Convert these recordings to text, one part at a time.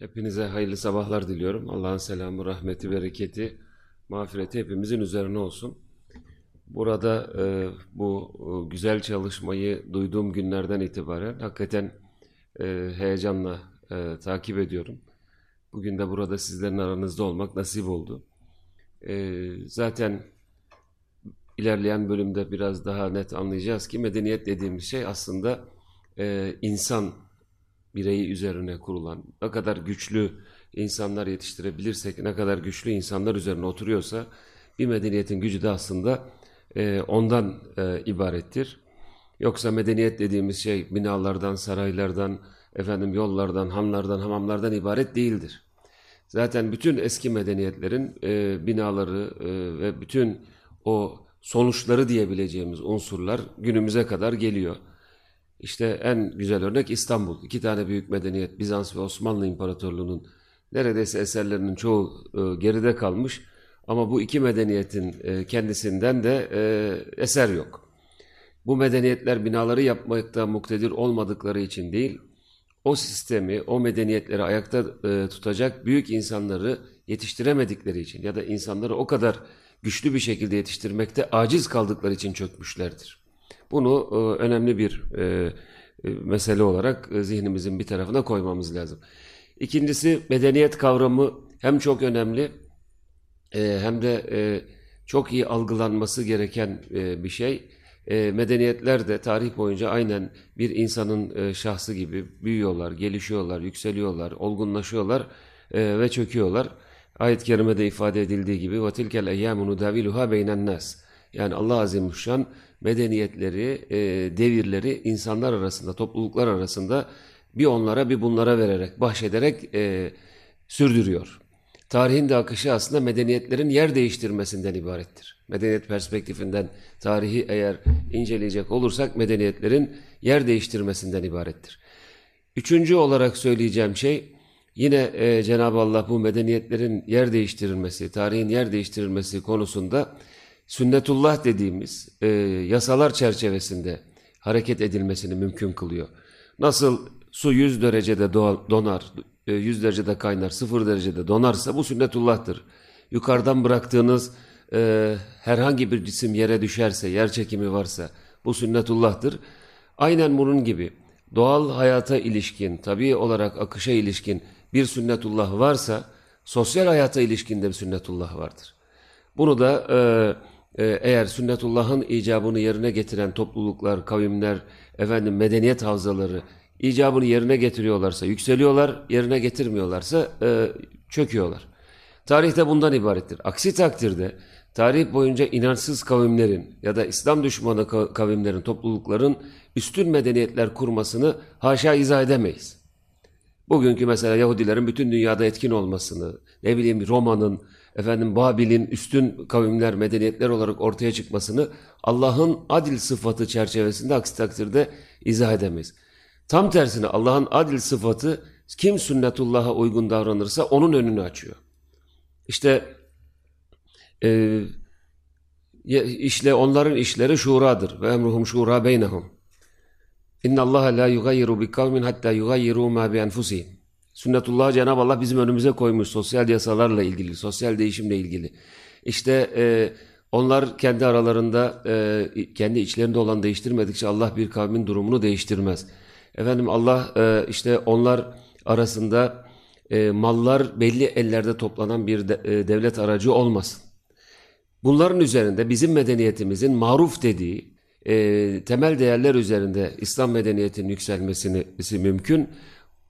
Hepinize hayırlı sabahlar diliyorum. Allah'ın selamı, rahmeti, bereketi, mağfireti hepimizin üzerine olsun. Burada e, bu e, güzel çalışmayı duyduğum günlerden itibaren hakikaten e, heyecanla e, takip ediyorum. Bugün de burada sizlerin aranızda olmak nasip oldu. E, zaten ilerleyen bölümde biraz daha net anlayacağız ki medeniyet dediğimiz şey aslında e, insan bireyi üzerine kurulan, ne kadar güçlü insanlar yetiştirebilirsek, ne kadar güçlü insanlar üzerine oturuyorsa bir medeniyetin gücü de aslında e, ondan e, ibarettir. Yoksa medeniyet dediğimiz şey binalardan, saraylardan, efendim yollardan, hanlardan, hamamlardan ibaret değildir. Zaten bütün eski medeniyetlerin e, binaları e, ve bütün o sonuçları diyebileceğimiz unsurlar günümüze kadar geliyor. İşte en güzel örnek İstanbul. İki tane büyük medeniyet Bizans ve Osmanlı İmparatorluğu'nun neredeyse eserlerinin çoğu e, geride kalmış. Ama bu iki medeniyetin e, kendisinden de e, eser yok. Bu medeniyetler binaları yapmakta muktedir olmadıkları için değil, o sistemi, o medeniyetleri ayakta e, tutacak büyük insanları yetiştiremedikleri için ya da insanları o kadar güçlü bir şekilde yetiştirmekte aciz kaldıkları için çökmüşlerdir. Bunu e, önemli bir e, e, mesele olarak e, zihnimizin bir tarafına koymamız lazım. İkincisi medeniyet kavramı hem çok önemli e, hem de e, çok iyi algılanması gereken e, bir şey. E, medeniyetler de tarih boyunca aynen bir insanın e, şahsı gibi büyüyorlar, gelişiyorlar, yükseliyorlar, olgunlaşıyorlar e, ve çöküyorlar. Ayet-i kerimede ifade edildiği gibi وَتِلْكَ الْاَيَّامُ نُدَاوِلُهَا بَيْنَ النَّاسِ Yani Allah Azimuşşan medeniyetleri, e, devirleri insanlar arasında, topluluklar arasında bir onlara bir bunlara vererek, bahşederek e, sürdürüyor. Tarihin de akışı aslında medeniyetlerin yer değiştirmesinden ibarettir. Medeniyet perspektifinden tarihi eğer inceleyecek olursak medeniyetlerin yer değiştirmesinden ibarettir. Üçüncü olarak söyleyeceğim şey yine e, Cenab-ı Allah bu medeniyetlerin yer değiştirilmesi, tarihin yer değiştirilmesi konusunda sünnetullah dediğimiz e, yasalar çerçevesinde hareket edilmesini mümkün kılıyor. Nasıl su 100 derecede donar, 100 derecede kaynar, 0 derecede donarsa bu sünnetullah'tır. Yukarıdan bıraktığınız e, herhangi bir cisim yere düşerse, yer çekimi varsa bu sünnetullah'tır. Aynen bunun gibi doğal hayata ilişkin, tabii olarak akışa ilişkin bir sünnetullah varsa sosyal hayata ilişkin de bir sünnetullah vardır. Bunu da e, e, eğer sünnetullah'ın icabını yerine getiren topluluklar, kavimler, efendim medeniyet havzaları icabını yerine getiriyorlarsa yükseliyorlar, yerine getirmiyorlarsa e, çöküyorlar. Tarihte bundan ibarettir. Aksi takdirde tarih boyunca inançsız kavimlerin ya da İslam düşmanı kavimlerin, toplulukların üstün medeniyetler kurmasını haşa izah edemeyiz. Bugünkü mesela Yahudilerin bütün dünyada etkin olmasını, ne bileyim Roma'nın, efendim Babil'in üstün kavimler, medeniyetler olarak ortaya çıkmasını Allah'ın adil sıfatı çerçevesinde aksi takdirde izah edemeyiz. Tam tersine Allah'ın adil sıfatı kim sünnetullah'a uygun davranırsa onun önünü açıyor. İşte e, işle onların işleri şuradır ve emruhum şura beynehum. İnna Allah la yugayyiru bi kavmin hatta yugayyiru ma bi enfusihim. Sünnetullah Cenab-ı Allah bizim önümüze koymuş sosyal yasalarla ilgili, sosyal değişimle ilgili. İşte e, onlar kendi aralarında, e, kendi içlerinde olan değiştirmedikçe Allah bir kavmin durumunu değiştirmez. Efendim Allah e, işte onlar arasında e, mallar belli ellerde toplanan bir de, e, devlet aracı olmasın. Bunların üzerinde bizim medeniyetimizin maruf dediği e, temel değerler üzerinde İslam medeniyetinin yükselmesi mümkün.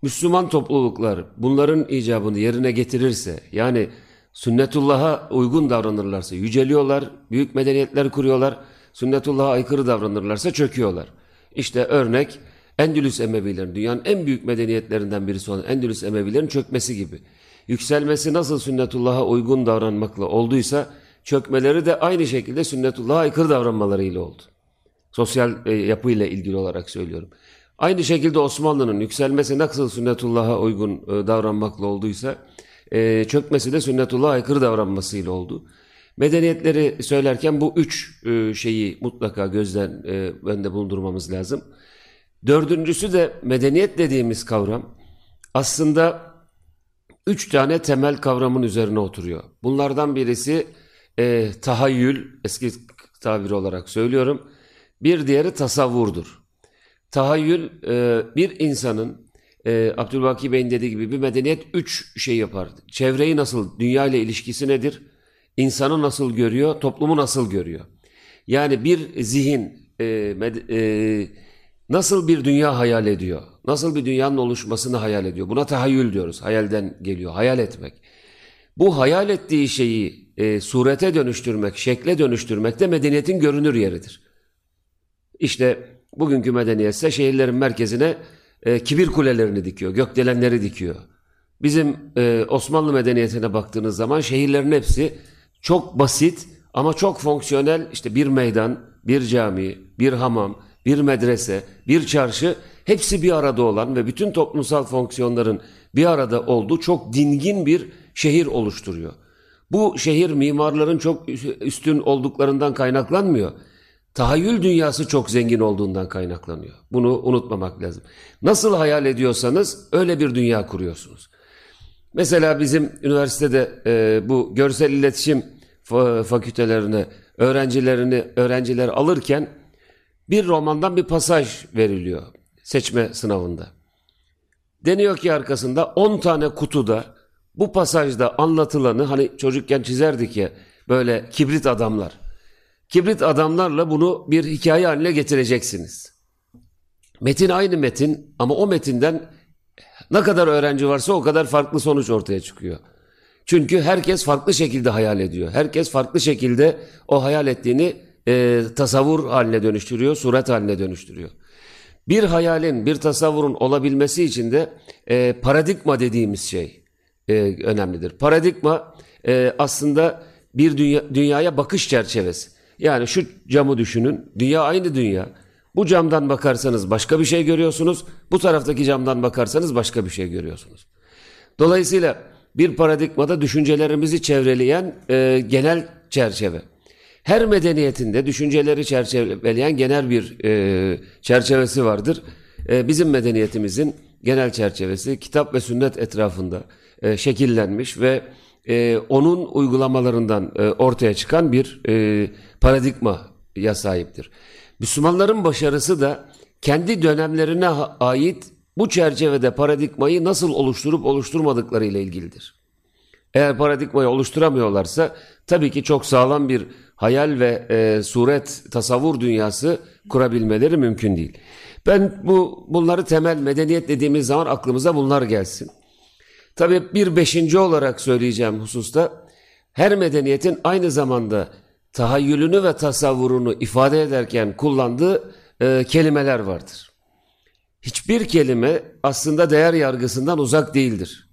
Müslüman topluluklar bunların icabını yerine getirirse yani sünnetullah'a uygun davranırlarsa yüceliyorlar, büyük medeniyetler kuruyorlar, sünnetullah'a aykırı davranırlarsa çöküyorlar. İşte örnek Endülüs Emevilerin, dünyanın en büyük medeniyetlerinden birisi olan Endülüs Emevilerin çökmesi gibi. Yükselmesi nasıl sünnetullah'a uygun davranmakla olduysa, çökmeleri de aynı şekilde sünnetullah'a aykırı davranmalarıyla oldu. Sosyal e, yapıyla ilgili olarak söylüyorum. Aynı şekilde Osmanlı'nın yükselmesi nasıl sünnetullah'a uygun e, davranmakla olduysa, e, çökmesi de sünnetullah'a aykırı davranmasıyla oldu. Medeniyetleri söylerken bu üç e, şeyi mutlaka gözden önde bulundurmamız lazım. Dördüncüsü de medeniyet dediğimiz kavram aslında üç tane temel kavramın üzerine oturuyor. Bunlardan birisi e, tahayyül, eski tabiri olarak söylüyorum. Bir diğeri tasavvurdur. Tahayyül e, bir insanın e, Abdülbaki Bey'in dediği gibi bir medeniyet üç şey yapar. Çevreyi nasıl, dünya ile ilişkisi nedir? İnsanı nasıl görüyor, toplumu nasıl görüyor? Yani bir zihin e, med, e, nasıl bir dünya hayal ediyor? Nasıl bir dünyanın oluşmasını hayal ediyor? Buna tahayyül diyoruz. Hayalden geliyor. Hayal etmek. Bu hayal ettiği şeyi e, surete dönüştürmek, şekle dönüştürmek de medeniyetin görünür yeridir. İşte bugünkü medeniyetse şehirlerin merkezine e, kibir kulelerini dikiyor, gökdelenleri dikiyor. Bizim e, Osmanlı medeniyetine baktığınız zaman şehirlerin hepsi çok basit ama çok fonksiyonel işte bir meydan, bir cami, bir hamam, bir medrese, bir çarşı hepsi bir arada olan ve bütün toplumsal fonksiyonların bir arada olduğu çok dingin bir şehir oluşturuyor. Bu şehir mimarların çok üstün olduklarından kaynaklanmıyor. Tahayyül dünyası çok zengin olduğundan kaynaklanıyor. Bunu unutmamak lazım. Nasıl hayal ediyorsanız öyle bir dünya kuruyorsunuz. Mesela bizim üniversitede e, bu görsel iletişim fakültelerine öğrencilerini öğrenciler alırken bir romandan bir pasaj veriliyor seçme sınavında. Deniyor ki arkasında 10 tane kutuda bu pasajda anlatılanı hani çocukken çizerdik ya böyle kibrit adamlar. Kibrit adamlarla bunu bir hikaye haline getireceksiniz. Metin aynı metin ama o metinden ne kadar öğrenci varsa o kadar farklı sonuç ortaya çıkıyor. Çünkü herkes farklı şekilde hayal ediyor. Herkes farklı şekilde o hayal ettiğini e, tasavvur haline dönüştürüyor, suret haline dönüştürüyor. Bir hayalin, bir tasavvurun olabilmesi için de e, paradigma dediğimiz şey e, önemlidir. Paradigma e, aslında bir dünya, dünyaya bakış çerçevesi. Yani şu camı düşünün, dünya aynı dünya. Bu camdan bakarsanız başka bir şey görüyorsunuz, bu taraftaki camdan bakarsanız başka bir şey görüyorsunuz. Dolayısıyla bir paradigmada düşüncelerimizi çevreleyen e, genel çerçeve. Her medeniyetinde düşünceleri çerçeveleyen genel bir e, çerçevesi vardır. E, bizim medeniyetimizin genel çerçevesi kitap ve sünnet etrafında e, şekillenmiş ve e, onun uygulamalarından e, ortaya çıkan bir e, paradigmaya sahiptir. Müslümanların başarısı da kendi dönemlerine ait bu çerçevede paradigmayı nasıl oluşturup oluşturmadıkları ile ilgilidir. Eğer paradigmayı oluşturamıyorlarsa tabii ki çok sağlam bir hayal ve e, suret, tasavvur dünyası kurabilmeleri mümkün değil. Ben bu bunları temel medeniyet dediğimiz zaman aklımıza bunlar gelsin. Tabii bir beşinci olarak söyleyeceğim hususta her medeniyetin aynı zamanda tahayyülünü ve tasavvurunu ifade ederken kullandığı e, kelimeler vardır. Hiçbir kelime aslında değer yargısından uzak değildir.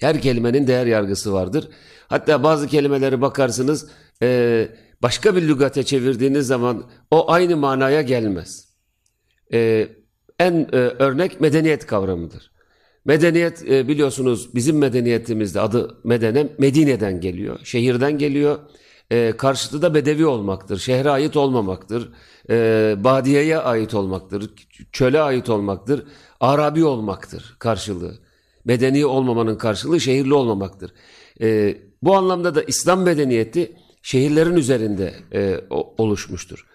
Her kelimenin değer yargısı vardır. Hatta bazı kelimeleri bakarsınız e, başka bir lügate çevirdiğiniz zaman o aynı manaya gelmez. E, en e, örnek medeniyet kavramıdır. Medeniyet e, biliyorsunuz bizim medeniyetimizde adı Medene Medine'den geliyor, şehirden geliyor. E, karşıtı da bedevi olmaktır, şehre ait olmamaktır, e, badiyeye ait olmaktır, çöle ait olmaktır, Arabi olmaktır karşılığı. Medeni olmamanın karşılığı şehirli olmamaktır. E, bu anlamda da İslam medeniyeti şehirlerin üzerinde oluşmuştur.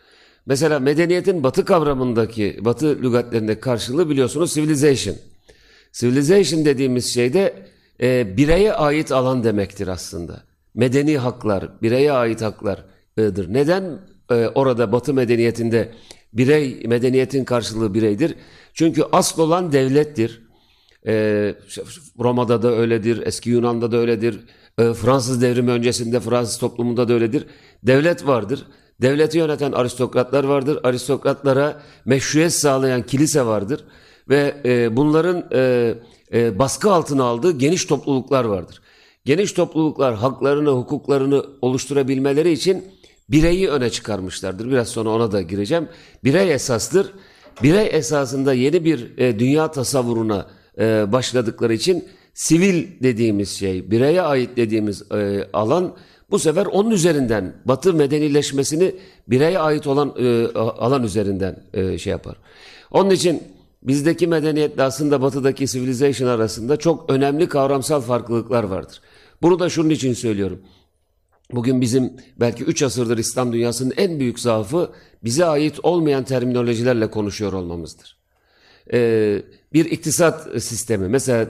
Mesela medeniyetin batı kavramındaki, batı lügatlerindeki karşılığı biliyorsunuz civilization. Civilization dediğimiz şey de e, bireye ait alan demektir aslında. Medeni haklar, bireye ait haklardır. Neden e, orada batı medeniyetinde birey, medeniyetin karşılığı bireydir? Çünkü asıl olan devlettir. E, Roma'da da öyledir, eski Yunan'da da öyledir. E, Fransız devrimi öncesinde Fransız toplumunda da öyledir. Devlet vardır. Devleti yöneten aristokratlar vardır. Aristokratlara meşruiyet sağlayan kilise vardır. Ve e, bunların e, e, baskı altına aldığı geniş topluluklar vardır. Geniş topluluklar haklarını, hukuklarını oluşturabilmeleri için bireyi öne çıkarmışlardır. Biraz sonra ona da gireceğim. Birey esastır. Birey esasında yeni bir e, dünya tasavvuruna e, başladıkları için sivil dediğimiz şey, bireye ait dediğimiz e, alan bu sefer onun üzerinden Batı medenileşmesini bireye ait olan e, alan üzerinden e, şey yapar. Onun için bizdeki medeniyetle aslında batıdaki civilization arasında çok önemli kavramsal farklılıklar vardır. Bunu da şunun için söylüyorum. Bugün bizim belki 3 asırdır İslam dünyasının en büyük zaafı bize ait olmayan terminolojilerle konuşuyor olmamızdır. Ee, bir iktisat sistemi mesela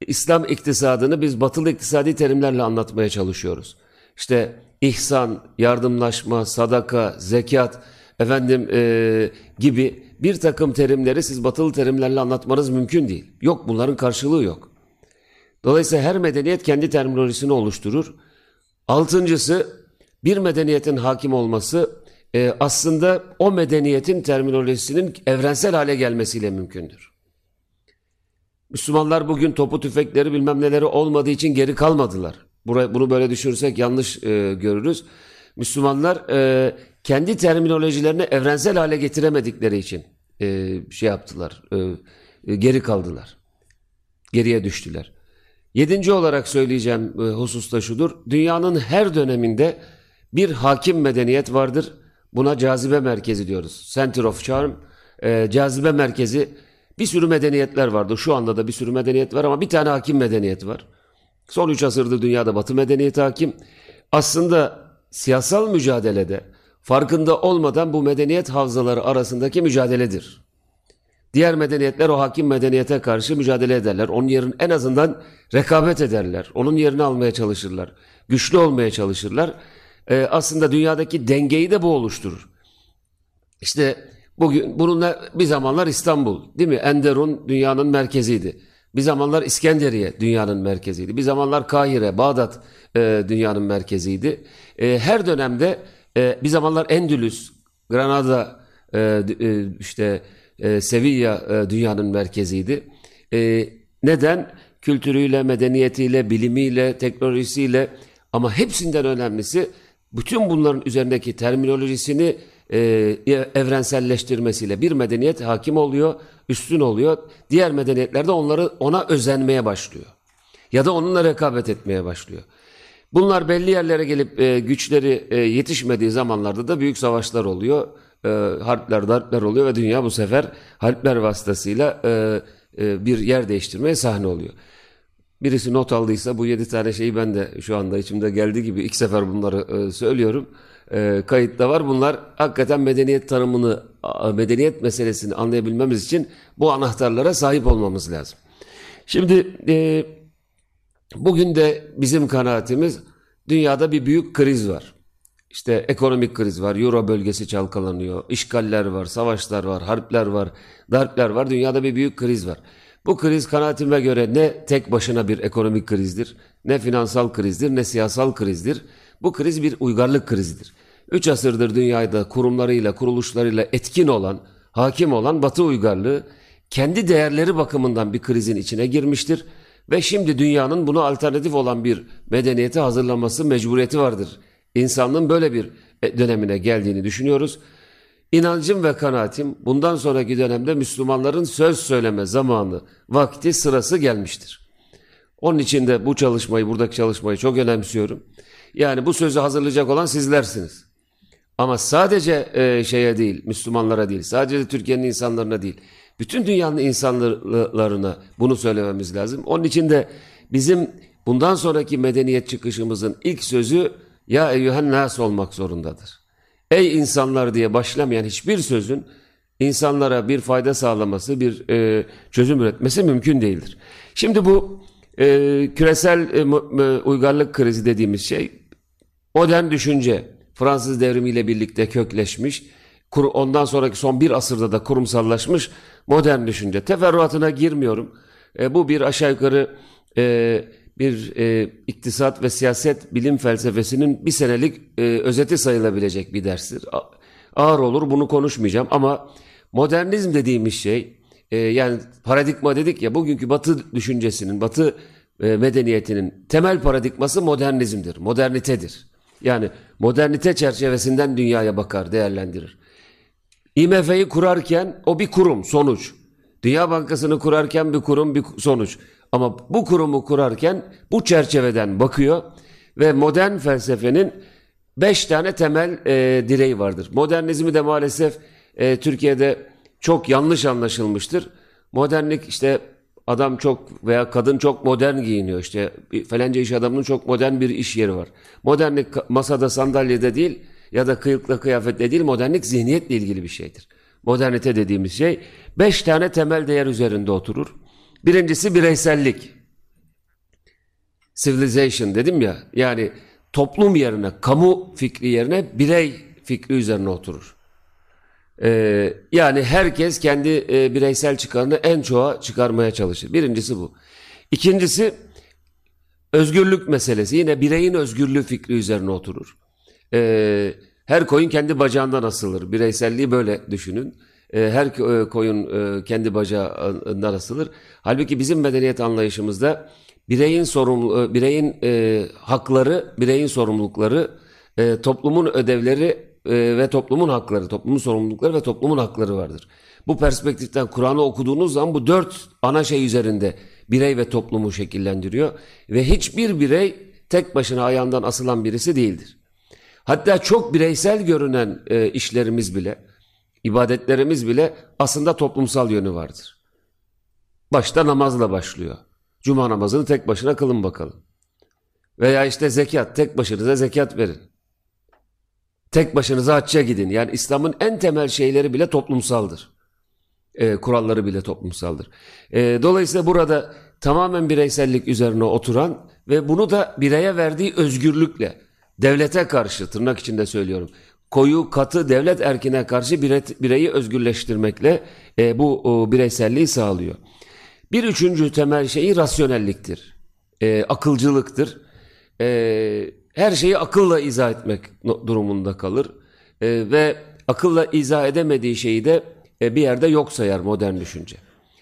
İslam iktisadını biz batılı iktisadi terimlerle anlatmaya çalışıyoruz. İşte ihsan, yardımlaşma, sadaka, zekat efendim e, gibi bir takım terimleri siz batılı terimlerle anlatmanız mümkün değil. Yok bunların karşılığı yok. Dolayısıyla her medeniyet kendi terminolojisini oluşturur. Altıncısı bir medeniyetin hakim olması e, aslında o medeniyetin terminolojisinin evrensel hale gelmesiyle mümkündür. Müslümanlar bugün topu tüfekleri bilmem neleri olmadığı için geri kalmadılar. Burayı, bunu böyle düşünürsek yanlış e, görürüz. Müslümanlar e, kendi terminolojilerini evrensel hale getiremedikleri için e, şey yaptılar, e, e, geri kaldılar. Geriye düştüler. Yedinci olarak söyleyeceğim e, husus şudur. Dünyanın her döneminde bir hakim medeniyet vardır. Buna cazibe merkezi diyoruz. Center of Charm, e, cazibe merkezi. Bir sürü medeniyetler vardı. Şu anda da bir sürü medeniyet var ama bir tane hakim medeniyet var. Son üç asırdır dünyada batı medeniyeti hakim. Aslında siyasal mücadelede farkında olmadan bu medeniyet havzaları arasındaki mücadeledir. Diğer medeniyetler o hakim medeniyete karşı mücadele ederler. Onun yerin en azından rekabet ederler. Onun yerini almaya çalışırlar. Güçlü olmaya çalışırlar. Ee, aslında dünyadaki dengeyi de bu oluşturur. İşte bugün bununla bir zamanlar İstanbul değil mi? Enderun dünyanın merkeziydi. Bir zamanlar İskenderiye dünyanın merkeziydi. Bir zamanlar Kahire, Bağdat e, dünyanın merkeziydi. E, her dönemde e, bir zamanlar Endülüs, Granada, e, e, işte e, Sevilla e, dünyanın merkeziydi. E, neden? Kültürüyle, medeniyetiyle, bilimiyle, teknolojisiyle ama hepsinden önemlisi bütün bunların üzerindeki terminolojisini e, evrenselleştirmesiyle bir medeniyet hakim oluyor, üstün oluyor. Diğer medeniyetler de onları ona özenmeye başlıyor. Ya da onunla rekabet etmeye başlıyor. Bunlar belli yerlere gelip e, güçleri e, yetişmediği zamanlarda da büyük savaşlar oluyor. E, harpler, darpler oluyor ve dünya bu sefer harpler vasıtasıyla e, e, bir yer değiştirmeye sahne oluyor. Birisi not aldıysa bu yedi tane şeyi ben de şu anda içimde geldiği gibi ilk sefer bunları e, söylüyorum. E, kayıtta var. Bunlar hakikaten medeniyet tanımını, medeniyet meselesini anlayabilmemiz için bu anahtarlara sahip olmamız lazım. Şimdi e, bugün de bizim kanaatimiz dünyada bir büyük kriz var. İşte ekonomik kriz var, Euro bölgesi çalkalanıyor, işgaller var, savaşlar var, harpler var, darpler var. Dünyada bir büyük kriz var. Bu kriz kanaatime göre ne tek başına bir ekonomik krizdir, ne finansal krizdir, ne siyasal krizdir. Bu kriz bir uygarlık krizidir. Üç asırdır dünyada kurumlarıyla, kuruluşlarıyla etkin olan, hakim olan Batı uygarlığı kendi değerleri bakımından bir krizin içine girmiştir. Ve şimdi dünyanın buna alternatif olan bir medeniyete hazırlanması mecburiyeti vardır. İnsanlığın böyle bir e, dönemine geldiğini düşünüyoruz. İnancım ve kanaatim bundan sonraki dönemde Müslümanların söz söyleme zamanı, vakti, sırası gelmiştir. Onun için de bu çalışmayı, buradaki çalışmayı çok önemsiyorum. Yani bu sözü hazırlayacak olan sizlersiniz. Ama sadece e, şeye değil, Müslümanlara değil, sadece Türkiye'nin insanlarına değil, bütün dünyanın insanlarına bunu söylememiz lazım. Onun için de bizim bundan sonraki medeniyet çıkışımızın ilk sözü ya eyyühen nas olmak zorundadır. Ey insanlar diye başlamayan hiçbir sözün insanlara bir fayda sağlaması, bir e, çözüm üretmesi mümkün değildir. Şimdi bu e, küresel e, e, uygarlık krizi dediğimiz şey modern düşünce Fransız devrimiyle birlikte kökleşmiş, kur, ondan sonraki son bir asırda da kurumsallaşmış modern düşünce. Teferruatına girmiyorum. E, bu bir aşağı yukarı e, bir e, iktisat ve siyaset bilim felsefesinin bir senelik e, özeti sayılabilecek bir derstir. A ağır olur bunu konuşmayacağım ama modernizm dediğimiz şey e, yani paradigma dedik ya bugünkü batı düşüncesinin, batı e, medeniyetinin temel paradigması modernizmdir, modernitedir. Yani modernite çerçevesinden dünyaya bakar, değerlendirir. IMF'yi kurarken o bir kurum, sonuç. Dünya Bankası'nı kurarken bir kurum, bir sonuç. Ama bu kurumu kurarken bu çerçeveden bakıyor ve modern felsefenin beş tane temel e, direği vardır. Modernizmi de maalesef e, Türkiye'de çok yanlış anlaşılmıştır. Modernlik işte adam çok veya kadın çok modern giyiniyor işte falanca iş adamının çok modern bir iş yeri var. Modernlik masada sandalyede değil ya da kıyıkla kıyafetle değil modernlik zihniyetle ilgili bir şeydir. Modernite dediğimiz şey beş tane temel değer üzerinde oturur. Birincisi bireysellik. Civilization dedim ya yani toplum yerine, kamu fikri yerine birey fikri üzerine oturur. Ee, yani herkes kendi e, bireysel çıkarını en çoğa çıkarmaya çalışır. Birincisi bu. İkincisi özgürlük meselesi. Yine bireyin özgürlüğü fikri üzerine oturur. Ee, her koyun kendi bacağından asılır. Bireyselliği böyle düşünün. Ee, her e, koyun e, kendi bacağından asılır. Halbuki bizim medeniyet anlayışımızda bireyin sorumlu, e, bireyin e, hakları, bireyin sorumlulukları, e, toplumun ödevleri e, ve toplumun hakları, toplumun sorumlulukları ve toplumun hakları vardır. Bu perspektiften Kur'an'ı okuduğunuz zaman bu dört ana şey üzerinde birey ve toplumu şekillendiriyor ve hiçbir birey tek başına ayağından asılan birisi değildir. Hatta çok bireysel görünen e, işlerimiz bile, ibadetlerimiz bile aslında toplumsal yönü vardır. Başta namazla başlıyor. Cuma namazını tek başına kılın bakalım. Veya işte zekat, tek başınıza zekat verin. Tek başınıza hacca gidin. Yani İslam'ın en temel şeyleri bile toplumsaldır. E, kuralları bile toplumsaldır. E, dolayısıyla burada tamamen bireysellik üzerine oturan ve bunu da bireye verdiği özgürlükle, devlete karşı tırnak içinde söylüyorum, koyu katı devlet erkine karşı bire, bireyi özgürleştirmekle e, bu o, bireyselliği sağlıyor. Bir üçüncü temel şeyi rasyonelliktir, e, akılcılıktır. E, her şeyi akılla izah etmek durumunda kalır e, ve akılla izah edemediği şeyi de e, bir yerde yok sayar modern düşünce.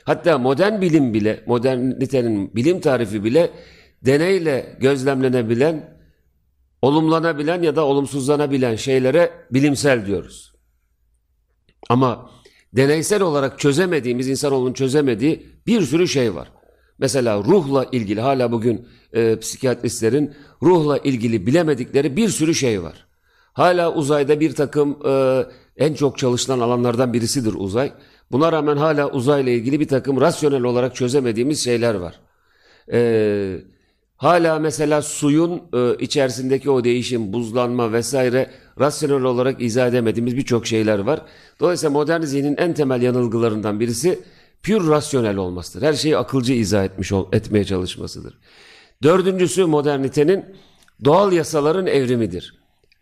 Hatta modern bilim bile, modernitenin bilim tarifi bile deneyle gözlemlenebilen, olumlanabilen ya da olumsuzlanabilen şeylere bilimsel diyoruz. Ama deneysel olarak çözemediğimiz, insanoğlunun çözemediği bir sürü şey var. Mesela ruhla ilgili hala bugün e, psikiyatristlerin ruhla ilgili bilemedikleri bir sürü şey var. Hala uzayda bir takım e, en çok çalışılan alanlardan birisidir uzay. Buna rağmen hala uzayla ilgili bir takım rasyonel olarak çözemediğimiz şeyler var. E, hala mesela suyun e, içerisindeki o değişim, buzlanma vesaire rasyonel olarak izah edemediğimiz birçok şeyler var. Dolayısıyla modern zihnin en temel yanılgılarından birisi pür rasyonel olmasıdır. Her şeyi akılcı izah etmiş etmeye çalışmasıdır. Dördüncüsü modernitenin doğal yasaların evrimidir.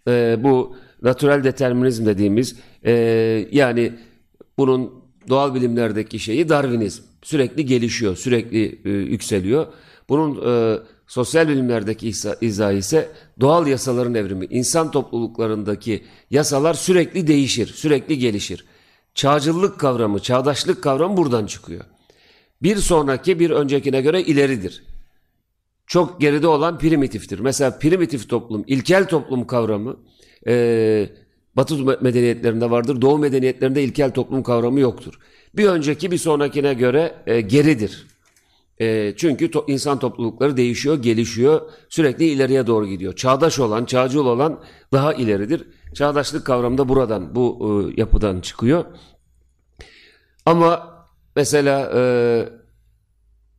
Ee, bu natural determinizm dediğimiz e, yani bunun doğal bilimlerdeki şeyi Darwinizm. Sürekli gelişiyor, sürekli e, yükseliyor. Bunun e, sosyal bilimlerdeki izahı ise doğal yasaların evrimi. İnsan topluluklarındaki yasalar sürekli değişir, sürekli gelişir. Çağcılık kavramı, çağdaşlık kavramı buradan çıkıyor. Bir sonraki bir öncekine göre ileridir. Çok geride olan primitiftir. Mesela primitif toplum, ilkel toplum kavramı e, Batı medeniyetlerinde vardır. Doğu medeniyetlerinde ilkel toplum kavramı yoktur. Bir önceki bir sonrakine göre e, geridir. E, çünkü to, insan toplulukları değişiyor, gelişiyor, sürekli ileriye doğru gidiyor. Çağdaş olan, çağcıl olan daha ileridir. Çağdaşlık kavramı da buradan, bu e, yapıdan çıkıyor. Ama mesela e,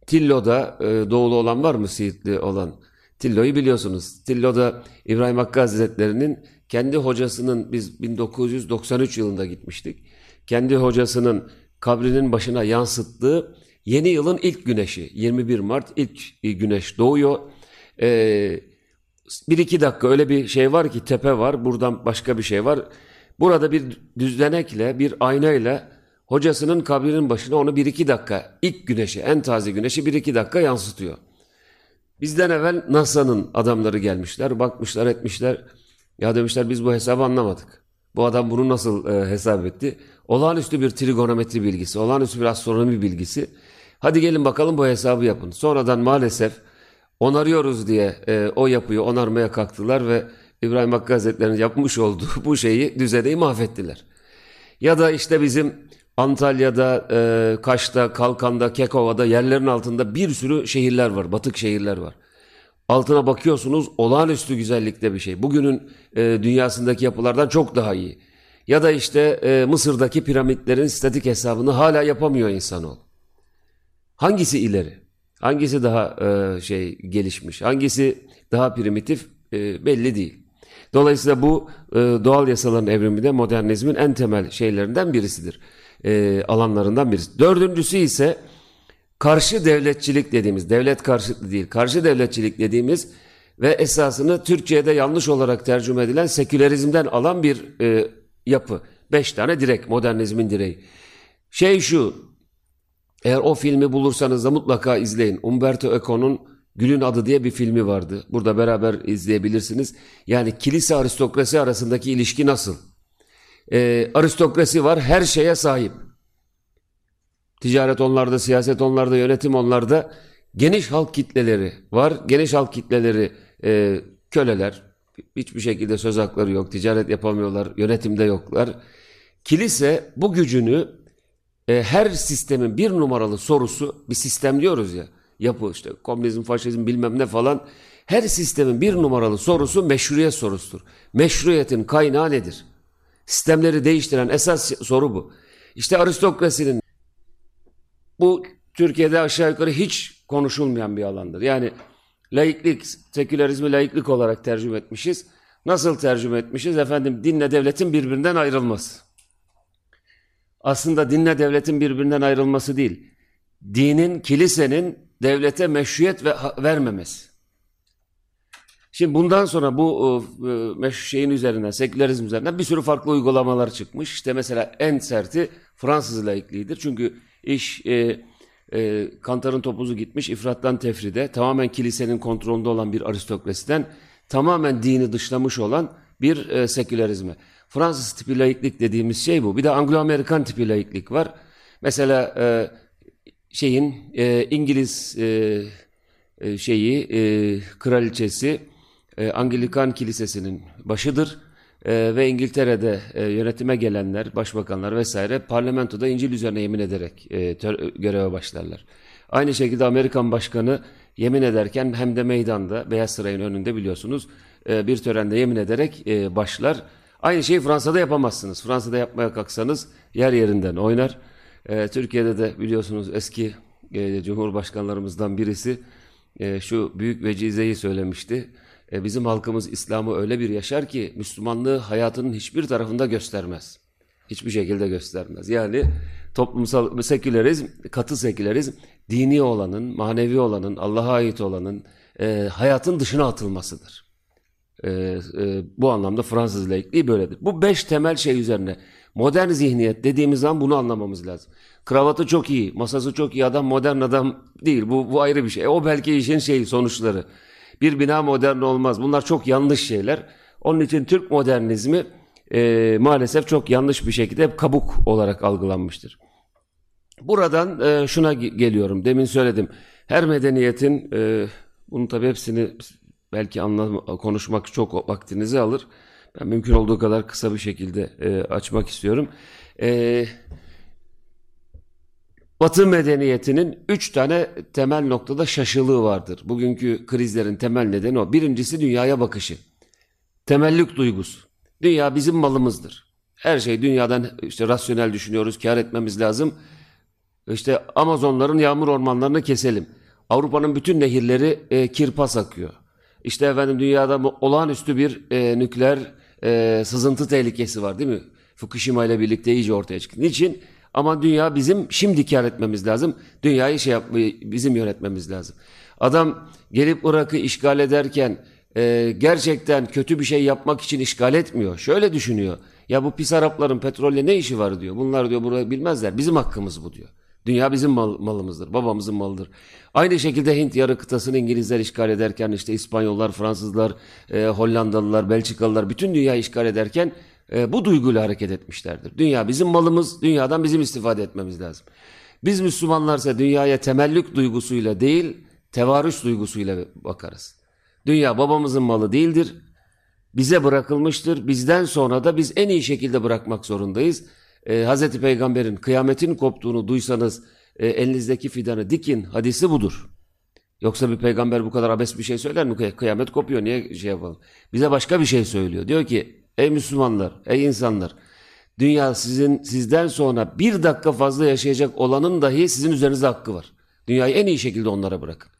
Tillo'da e, doğulu olan var mı Siirtli olan? Tillo'yu biliyorsunuz. Tillo'da İbrahim Hakkı Hazretleri'nin kendi hocasının biz 1993 yılında gitmiştik. Kendi hocasının kabrinin başına yansıttığı yeni yılın ilk güneşi 21 Mart ilk güneş doğuyor. Ee, bir iki dakika öyle bir şey var ki tepe var buradan başka bir şey var. Burada bir düzlenekle bir aynayla hocasının kabrinin başına onu bir iki dakika ilk güneşi en taze güneşi bir iki dakika yansıtıyor. Bizden evvel NASA'nın adamları gelmişler bakmışlar etmişler. Ya demişler biz bu hesabı anlamadık. Bu adam bunu nasıl e, hesap etti? Olağanüstü bir trigonometri bilgisi, olağanüstü bir astronomi bilgisi. Hadi gelin bakalım bu hesabı yapın. Sonradan maalesef onarıyoruz diye e, o yapıyı onarmaya kalktılar ve İbrahim Hakkı Hazretleri'nin yapmış olduğu bu şeyi, düzeneyi mahvettiler. Ya da işte bizim Antalya'da, e, Kaş'ta, Kalkan'da, Kekova'da yerlerin altında bir sürü şehirler var, batık şehirler var. Altına bakıyorsunuz olağanüstü güzellikte bir şey. Bugünün e, dünyasındaki yapılardan çok daha iyi. Ya da işte e, Mısır'daki piramitlerin statik hesabını hala yapamıyor insanoğlu. Hangisi ileri? Hangisi daha e, şey gelişmiş? Hangisi daha primitif? E, belli değil. Dolayısıyla bu e, doğal yasaların evrimi de modernizmin en temel şeylerinden birisidir. E, alanlarından birisi. Dördüncüsü ise karşı devletçilik dediğimiz, devlet karşıtı değil, karşı devletçilik dediğimiz ve esasını Türkçe'de yanlış olarak tercüme edilen sekülerizmden alan bir e, yapı. Beş tane direk, modernizmin direği. Şey şu, eğer o filmi bulursanız da mutlaka izleyin. Umberto Eco'nun Gül'ün Adı diye bir filmi vardı. Burada beraber izleyebilirsiniz. Yani kilise aristokrasi arasındaki ilişki nasıl? Ee, aristokrasi var, her şeye sahip. Ticaret onlarda, siyaset onlarda, yönetim onlarda. Geniş halk kitleleri var. Geniş halk kitleleri e, köleler. Hiçbir şekilde söz hakları yok. Ticaret yapamıyorlar. Yönetimde yoklar. Kilise bu gücünü e, her sistemin bir numaralı sorusu bir sistem diyoruz ya. Yapı işte komünizm, faşizm bilmem ne falan. Her sistemin bir numaralı sorusu meşruiyet sorusudur. Meşruiyetin kaynağı nedir? Sistemleri değiştiren esas soru bu. İşte aristokrasinin bu Türkiye'de aşağı yukarı hiç konuşulmayan bir alandır. Yani laiklik, sekülerizmi laiklik olarak tercüme etmişiz. Nasıl tercüme etmişiz? Efendim dinle devletin birbirinden ayrılması. Aslında dinle devletin birbirinden ayrılması değil. Dinin, kilisenin devlete meşruiyet ve vermemesi. Şimdi bundan sonra bu e, şeyin üzerinden, sekülerizm üzerinden bir sürü farklı uygulamalar çıkmış. İşte mesela en serti Fransız laikliğidir. Çünkü iş e, e, kantarın topuzu gitmiş ifrattan tefride tamamen kilisenin kontrolünde olan bir aristokrasiden tamamen dini dışlamış olan bir e, sekülerizme. Fransız tipi laiklik dediğimiz şey bu. Bir de Anglo-Amerikan tipi laiklik var. Mesela e, şeyin e, İngiliz e, e, şeyi e, kraliçesi e, Anglikan Kilisesi'nin başıdır. E, ve İngiltere'de e, yönetime gelenler, başbakanlar vesaire parlamentoda İncil üzerine yemin ederek e, tör, göreve başlarlar. Aynı şekilde Amerikan Başkanı yemin ederken hem de meydanda Beyaz Saray'ın önünde biliyorsunuz e, bir törende yemin ederek e, başlar. Aynı şeyi Fransa'da yapamazsınız. Fransa'da yapmaya kalksanız yer yerinden oynar. E, Türkiye'de de biliyorsunuz eski e, cumhurbaşkanlarımızdan birisi e, şu büyük vecizeyi söylemişti. E, bizim halkımız İslam'ı öyle bir yaşar ki Müslümanlığı hayatının hiçbir tarafında göstermez. Hiçbir şekilde göstermez. Yani toplumsal sekülerizm, katı sekülerizm dini olanın, manevi olanın, Allah'a ait olanın e, hayatın dışına atılmasıdır. E, e, bu anlamda Fransız laikliği böyledir. Bu beş temel şey üzerine modern zihniyet dediğimiz zaman bunu anlamamız lazım. Kravatı çok iyi, masası çok iyi adam modern adam değil. Bu, bu ayrı bir şey. E, o belki işin şey sonuçları. Bir bina modern olmaz. Bunlar çok yanlış şeyler. Onun için Türk modernizmi e, maalesef çok yanlış bir şekilde hep kabuk olarak algılanmıştır. Buradan e, şuna geliyorum. Demin söyledim. Her medeniyetin, e, bunun tabii hepsini belki anlam konuşmak çok vaktinizi alır. Ben mümkün olduğu kadar kısa bir şekilde e, açmak istiyorum. E, Batı medeniyetinin üç tane temel noktada şaşılığı vardır. Bugünkü krizlerin temel nedeni o. Birincisi dünyaya bakışı. Temellük duygusu. Dünya bizim malımızdır. Her şey dünyadan işte rasyonel düşünüyoruz, kar etmemiz lazım. İşte Amazonların yağmur ormanlarını keselim. Avrupa'nın bütün nehirleri e, kirpas akıyor. İşte efendim dünyada olağanüstü bir e, nükleer e, sızıntı tehlikesi var değil mi? Fukushima ile birlikte iyice ortaya çıktı. Niçin? Ama dünya bizim şimdi kar etmemiz lazım. Dünyayı şey yapmayı bizim yönetmemiz lazım. Adam gelip Irak'ı işgal ederken e, gerçekten kötü bir şey yapmak için işgal etmiyor. Şöyle düşünüyor. Ya bu pis Arapların petrolle ne işi var diyor. Bunlar diyor burayı bilmezler. Bizim hakkımız bu diyor. Dünya bizim mal, malımızdır. Babamızın malıdır. Aynı şekilde Hint yarı kıtasını İngilizler işgal ederken işte İspanyollar, Fransızlar, e, Hollandalılar, Belçikalılar bütün dünyayı işgal ederken e, bu duyguyla hareket etmişlerdir. Dünya bizim malımız, dünyadan bizim istifade etmemiz lazım. Biz Müslümanlarsa dünyaya temellük duygusuyla değil, tevarüs duygusuyla bakarız. Dünya babamızın malı değildir, bize bırakılmıştır. Bizden sonra da biz en iyi şekilde bırakmak zorundayız. Ee, Hz. Peygamber'in kıyametin koptuğunu duysanız e, elinizdeki fidanı dikin hadisi budur. Yoksa bir peygamber bu kadar abes bir şey söyler mi? Kıyamet kopuyor niye şey yapalım? Bize başka bir şey söylüyor. Diyor ki Ey Müslümanlar, ey insanlar, Dünya sizin sizden sonra bir dakika fazla yaşayacak olanın dahi sizin üzerinizde hakkı var. Dünyayı en iyi şekilde onlara bırakın.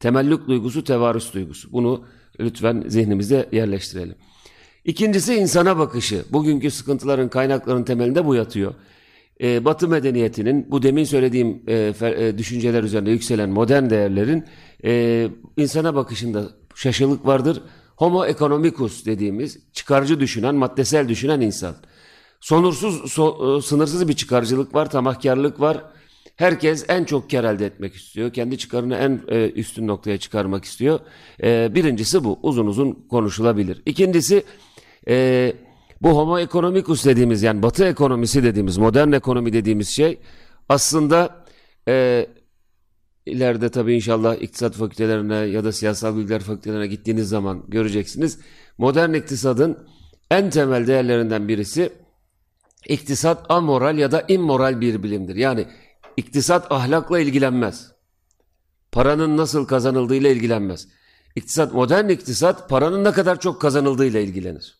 Temellük duygusu, tevarüs duygusu. Bunu lütfen zihnimizde yerleştirelim. İkincisi insana bakışı. Bugünkü sıkıntıların, kaynakların temelinde bu yatıyor. Ee, Batı medeniyetinin, bu demin söylediğim e, e, düşünceler üzerinde yükselen modern değerlerin e, insana bakışında şaşılık vardır. Homo economicus dediğimiz çıkarcı düşünen, maddesel düşünen insan. Sonursuz, so, e, sınırsız bir çıkarcılık var, tamahkarlık var. Herkes en çok kar elde etmek istiyor. Kendi çıkarını en e, üstün noktaya çıkarmak istiyor. E, birincisi bu. Uzun uzun konuşulabilir. İkincisi e, bu homo economicus dediğimiz yani batı ekonomisi dediğimiz, modern ekonomi dediğimiz şey aslında e, ileride tabii inşallah iktisat fakültelerine ya da siyasal bilgiler fakültelerine gittiğiniz zaman göreceksiniz. Modern iktisadın en temel değerlerinden birisi iktisat amoral ya da immoral bir bilimdir. Yani iktisat ahlakla ilgilenmez. Paranın nasıl kazanıldığıyla ilgilenmez. İktisat, modern iktisat paranın ne kadar çok kazanıldığıyla ilgilenir.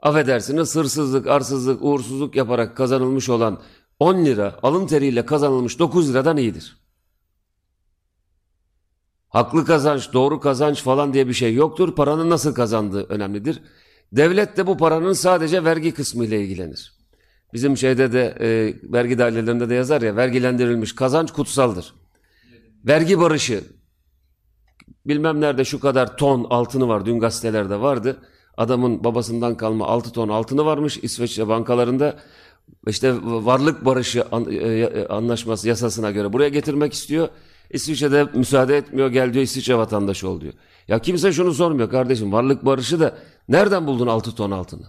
Affedersiniz hırsızlık, arsızlık, uğursuzluk yaparak kazanılmış olan 10 lira alın teriyle kazanılmış 9 liradan iyidir. Haklı kazanç, doğru kazanç falan diye bir şey yoktur. Paranın nasıl kazandığı önemlidir. Devlet de bu paranın sadece vergi kısmı ile ilgilenir. Bizim şeyde de e, vergi dairelerinde de yazar ya vergilendirilmiş kazanç kutsaldır. Vergi barışı bilmem nerede şu kadar ton altını var dün gazetelerde vardı. Adamın babasından kalma 6 ton altını varmış İsveç'te bankalarında. İşte varlık barışı e, e, anlaşması yasasına göre buraya getirmek istiyor. İsviçre'de müsaade etmiyor gel diyor İsviçre vatandaşı ol diyor. Ya kimse şunu sormuyor kardeşim varlık barışı da nereden buldun 6 ton altını?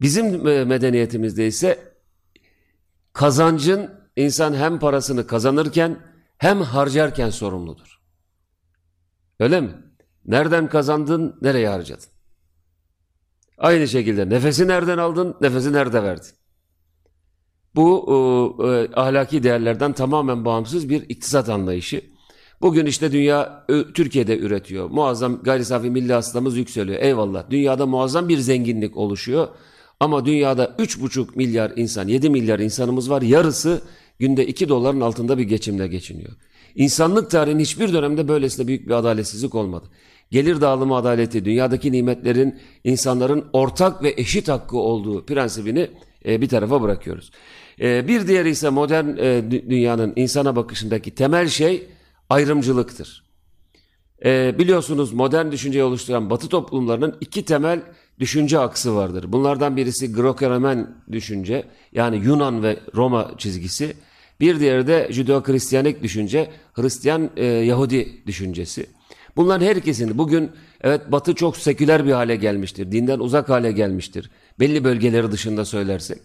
Bizim e, medeniyetimizde ise kazancın insan hem parasını kazanırken hem harcarken sorumludur. Öyle mi? Nereden kazandın, nereye harcadın? Aynı şekilde nefesi nereden aldın, nefesi nerede verdin? Bu e, e, ahlaki değerlerden tamamen bağımsız bir iktisat anlayışı. Bugün işte dünya Türkiye'de üretiyor. Muazzam gayri safi milli hasılamız yükseliyor. Eyvallah. Dünyada muazzam bir zenginlik oluşuyor. Ama dünyada 3,5 milyar insan, 7 milyar insanımız var. Yarısı günde 2 doların altında bir geçimle geçiniyor. İnsanlık tarihinin hiçbir dönemde böylesine büyük bir adaletsizlik olmadı. Gelir dağılımı adaleti, dünyadaki nimetlerin insanların ortak ve eşit hakkı olduğu prensibini e, bir tarafa bırakıyoruz. E, bir diğeri ise modern e, dünyanın insana bakışındaki temel şey ayrımcılıktır. Biliyorsunuz modern düşünceyi oluşturan batı toplumlarının iki temel düşünce aksı vardır. Bunlardan birisi Greco-Roman düşünce yani Yunan ve Roma çizgisi. Bir diğeri de Judeo-Hristiyanik düşünce, Hristiyan e, Yahudi düşüncesi. Bunların her ikisini bugün evet Batı çok seküler bir hale gelmiştir. Dinden uzak hale gelmiştir. Belli bölgeleri dışında söylersek.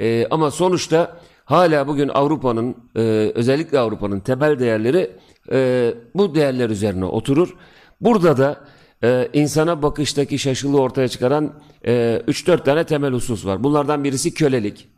E, ama sonuçta hala bugün Avrupa'nın e, özellikle Avrupa'nın temel değerleri e, bu değerler üzerine oturur. Burada da e, insana bakıştaki şaşılığı ortaya çıkaran e, 3-4 tane temel husus var. Bunlardan birisi kölelik.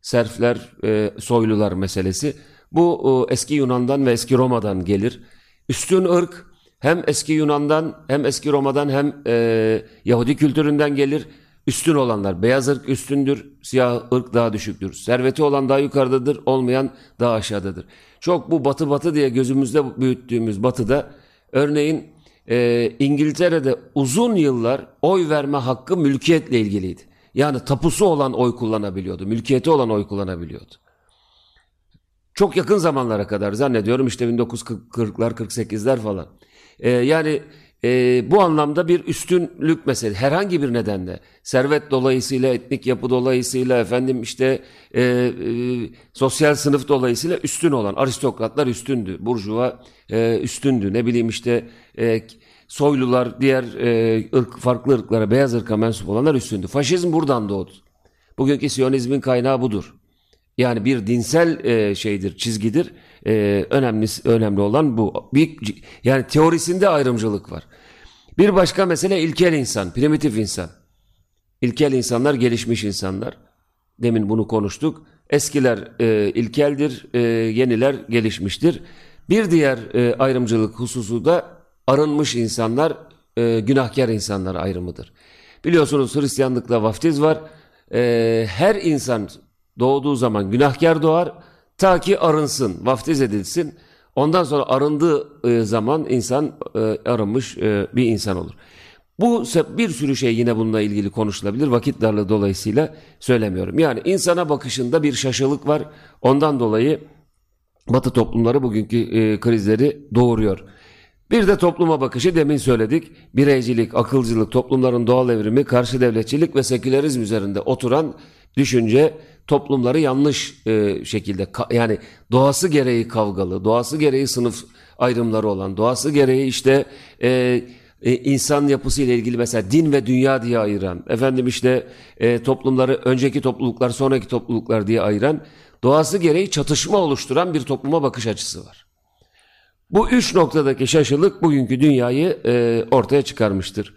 Serfler, e, soylular meselesi. Bu e, eski Yunan'dan ve eski Roma'dan gelir. Üstün ırk hem eski Yunan'dan hem eski Roma'dan hem e, Yahudi kültüründen gelir. Üstün olanlar, beyaz ırk üstündür, siyah ırk daha düşüktür. Serveti olan daha yukarıdadır, olmayan daha aşağıdadır. Çok bu batı batı diye gözümüzde büyüttüğümüz batıda örneğin e, İngiltere'de uzun yıllar oy verme hakkı mülkiyetle ilgiliydi. Yani tapusu olan oy kullanabiliyordu, mülkiyeti olan oy kullanabiliyordu. Çok yakın zamanlara kadar zannediyorum işte 1940'lar 48'ler falan. E, yani e, bu anlamda bir üstünlük meselesi herhangi bir nedenle. Servet dolayısıyla etnik yapı dolayısıyla efendim işte e, e, sosyal sınıf dolayısıyla üstün olan aristokratlar üstündü burjuva e, üstündü. Ne bileyim işte e, soylular diğer e, ırk farklı ırklara beyaz ırka mensup olanlar üstündü. Faşizm buradan doğdu. Bugünkü siyonizmin kaynağı budur. Yani bir dinsel e, şeydir çizgidir. E, önemli önemli olan bu. Bir, yani teorisinde ayrımcılık var. Bir başka mesele ilkel insan, primitif insan. İlkel insanlar gelişmiş insanlar. Demin bunu konuştuk. Eskiler e, ilkeldir, e, yeniler gelişmiştir. Bir diğer e, ayrımcılık hususu da arınmış insanlar, e, günahkar insanlar ayrımıdır. Biliyorsunuz Hristiyanlıkta vaftiz var. Ee, her insan doğduğu zaman günahkar doğar. Ta ki arınsın, vaftiz edilsin. Ondan sonra arındığı e, zaman insan e, arınmış e, bir insan olur. Bu bir sürü şey yine bununla ilgili konuşulabilir. Vakit darlığı dolayısıyla söylemiyorum. Yani insana bakışında bir şaşılık var. Ondan dolayı Batı toplumları bugünkü krizleri doğuruyor. Bir de topluma bakışı demin söyledik. Bireycilik, akılcılık, toplumların doğal evrimi, karşı devletçilik ve sekülerizm üzerinde oturan düşünce toplumları yanlış e, şekilde yani doğası gereği kavgalı, doğası gereği sınıf ayrımları olan, doğası gereği işte e, e, insan yapısı ile ilgili mesela din ve dünya diye ayıran, efendim işte e, toplumları önceki topluluklar, sonraki topluluklar diye ayıran, doğası gereği çatışma oluşturan bir topluma bakış açısı var. Bu üç noktadaki şaşılık bugünkü dünyayı e, ortaya çıkarmıştır.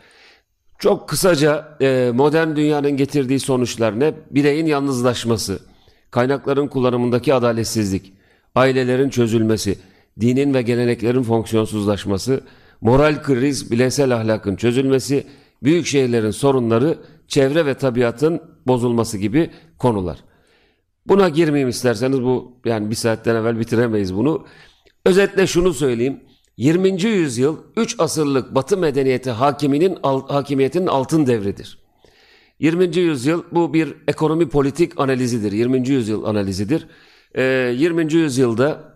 Çok kısaca e, modern dünyanın getirdiği sonuçlar ne? Bireyin yalnızlaşması, kaynakların kullanımındaki adaletsizlik, ailelerin çözülmesi, dinin ve geleneklerin fonksiyonsuzlaşması, moral kriz, bireysel ahlakın çözülmesi, büyük şehirlerin sorunları, çevre ve tabiatın bozulması gibi konular. Buna girmeyeyim isterseniz bu yani bir saatten evvel bitiremeyiz bunu. Özetle şunu söyleyeyim. 20. yüzyıl 3 asırlık Batı medeniyeti hakiminin hakimiyetinin altın devridir. 20. yüzyıl bu bir ekonomi politik analizidir. 20. yüzyıl analizidir. Ee, 20. yüzyılda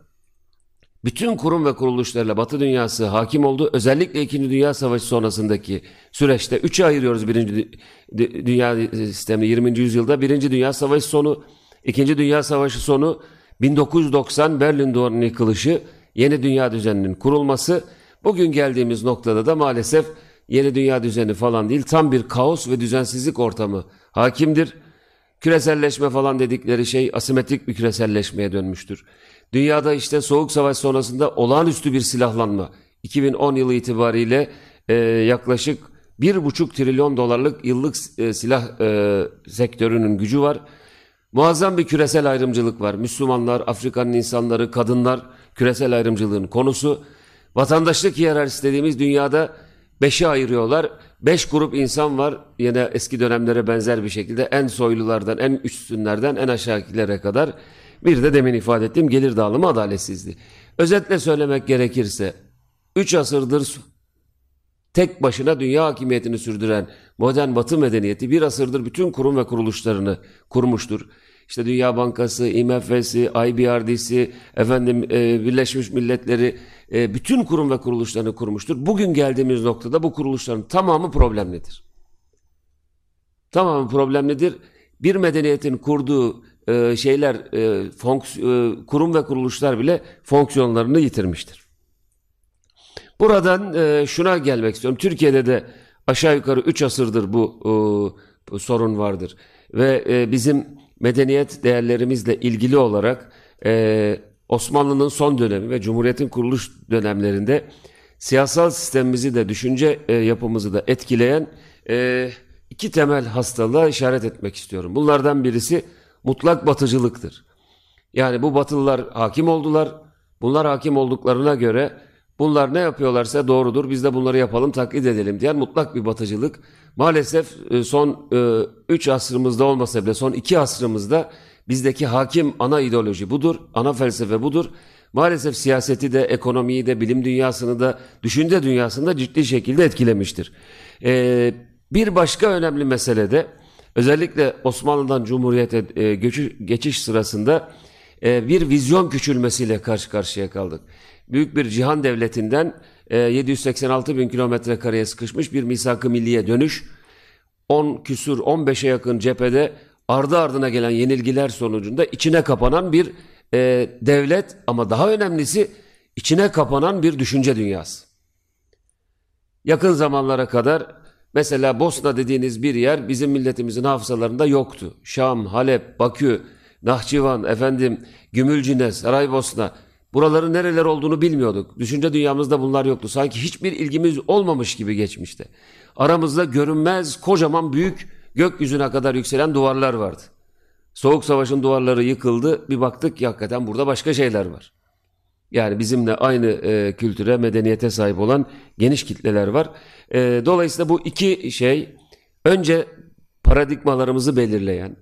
bütün kurum ve kuruluşlarla Batı dünyası hakim oldu. Özellikle 2. Dünya Savaşı sonrasındaki süreçte üçe ayırıyoruz birinci dünya sistemini 20. yüzyılda. Birinci Dünya Savaşı sonu, İkinci Dünya Savaşı sonu, 1990 Berlin Duvarı'nın yıkılışı, yeni dünya düzeninin kurulması, bugün geldiğimiz noktada da maalesef yeni dünya düzeni falan değil, tam bir kaos ve düzensizlik ortamı hakimdir. Küreselleşme falan dedikleri şey asimetrik bir küreselleşmeye dönmüştür. Dünyada işte Soğuk Savaş sonrasında olağanüstü bir silahlanma. 2010 yılı itibariyle e, yaklaşık 1,5 trilyon dolarlık yıllık e, silah e, sektörünün gücü var. Muazzam bir küresel ayrımcılık var. Müslümanlar, Afrika'nın insanları, kadınlar küresel ayrımcılığın konusu. Vatandaşlık hiyerarşisi dediğimiz dünyada beşe ayırıyorlar. Beş grup insan var yine eski dönemlere benzer bir şekilde en soylulardan, en üstünlerden en aşağıdakilere kadar. Bir de demin ifade ettiğim gelir dağılımı adaletsizliği. Özetle söylemek gerekirse üç asırdır tek başına dünya hakimiyetini sürdüren modern batı medeniyeti bir asırdır bütün kurum ve kuruluşlarını kurmuştur. İşte Dünya Bankası, IMF'si, IBRD'si, efendim e, Birleşmiş Milletleri e, bütün kurum ve kuruluşlarını kurmuştur. Bugün geldiğimiz noktada bu kuruluşların tamamı problemlidir. Tamamı problemlidir. Bir medeniyetin kurduğu e, şeyler, e, fonks e, kurum ve kuruluşlar bile fonksiyonlarını yitirmiştir. Buradan e, şuna gelmek istiyorum. Türkiye'de de aşağı yukarı 3 asırdır bu, e, bu sorun vardır. Ve e, bizim medeniyet değerlerimizle ilgili olarak e, Osmanlı'nın son dönemi ve Cumhuriyet'in kuruluş dönemlerinde siyasal sistemimizi de düşünce e, yapımızı da etkileyen e, iki temel hastalığa işaret etmek istiyorum. Bunlardan birisi mutlak batıcılıktır. Yani bu batılılar hakim oldular. Bunlar hakim olduklarına göre bunlar ne yapıyorlarsa doğrudur biz de bunları yapalım taklit edelim diyen mutlak bir batıcılık. Maalesef e, son 3 e, asrımızda olmasa bile son 2 asrımızda bizdeki hakim ana ideoloji budur, ana felsefe budur. Maalesef siyaseti de, ekonomiyi de, bilim dünyasını da, düşünce dünyasını da ciddi şekilde etkilemiştir. Ee, bir başka önemli mesele de özellikle Osmanlı'dan Cumhuriyet'e e, geçiş sırasında e, bir vizyon küçülmesiyle karşı karşıya kaldık. Büyük bir cihan devletinden e, 786 bin kilometre kareye sıkışmış bir misak-ı milliye dönüş, 10 küsur 15'e yakın cephede ardı ardına gelen yenilgiler sonucunda içine kapanan bir e, devlet ama daha önemlisi içine kapanan bir düşünce dünyası. Yakın zamanlara kadar mesela Bosna dediğiniz bir yer bizim milletimizin hafızalarında yoktu. Şam, Halep, Bakü, Nahçıvan, efendim Gümülcine, Saraybosna buraların nereler olduğunu bilmiyorduk. Düşünce dünyamızda bunlar yoktu. Sanki hiçbir ilgimiz olmamış gibi geçmişti. Aramızda görünmez kocaman büyük gökyüzüne kadar yükselen duvarlar vardı. Soğuk Savaş'ın duvarları yıkıldı. Bir baktık ki hakikaten burada başka şeyler var. Yani bizimle aynı e, kültüre, medeniyete sahip olan geniş kitleler var. E, dolayısıyla bu iki şey önce paradigmalarımızı belirleyen,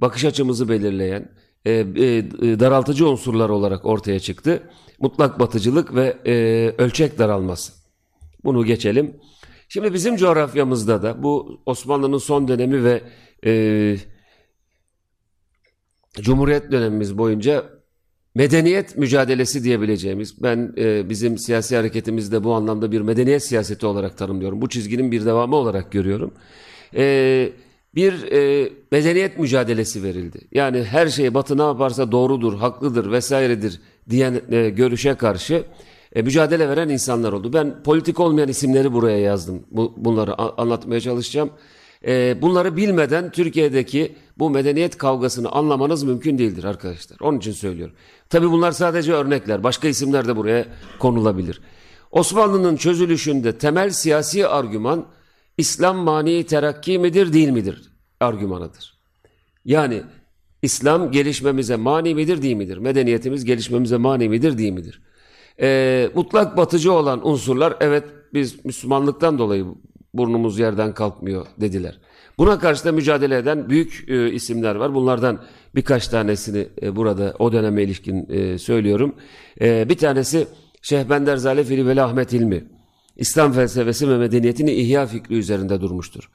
bakış açımızı belirleyen, e, e, daraltıcı unsurlar olarak ortaya çıktı. Mutlak batıcılık ve e, ölçek daralması. Bunu geçelim. Şimdi bizim coğrafyamızda da bu Osmanlı'nın son dönemi ve e, Cumhuriyet dönemimiz boyunca medeniyet mücadelesi diyebileceğimiz, ben e, bizim siyasi hareketimizde bu anlamda bir medeniyet siyaseti olarak tanımlıyorum. Bu çizginin bir devamı olarak görüyorum. E, bir e, medeniyet mücadelesi verildi. Yani her şey Batı ne yaparsa doğrudur, haklıdır vesairedir diyen e, görüşe karşı e, mücadele veren insanlar oldu. Ben politik olmayan isimleri buraya yazdım. Bu, bunları anlatmaya çalışacağım. E, bunları bilmeden Türkiye'deki bu medeniyet kavgasını anlamanız mümkün değildir arkadaşlar. Onun için söylüyorum. Tabii bunlar sadece örnekler. Başka isimler de buraya konulabilir. Osmanlı'nın çözülüşünde temel siyasi argüman İslam mani terakki midir değil midir argümanıdır. Yani İslam gelişmemize mani midir değil midir? Medeniyetimiz gelişmemize mani midir değil midir? Ee, mutlak batıcı olan unsurlar evet biz Müslümanlıktan dolayı burnumuz yerden kalkmıyor dediler. Buna karşı da mücadele eden büyük e, isimler var. Bunlardan birkaç tanesini e, burada o döneme ilişkin e, söylüyorum. E, bir tanesi Şeyh Bender Zalefili Veli Ahmet İlmi. İslam felsefesi ve medeniyetini ihya fikri üzerinde durmuştur.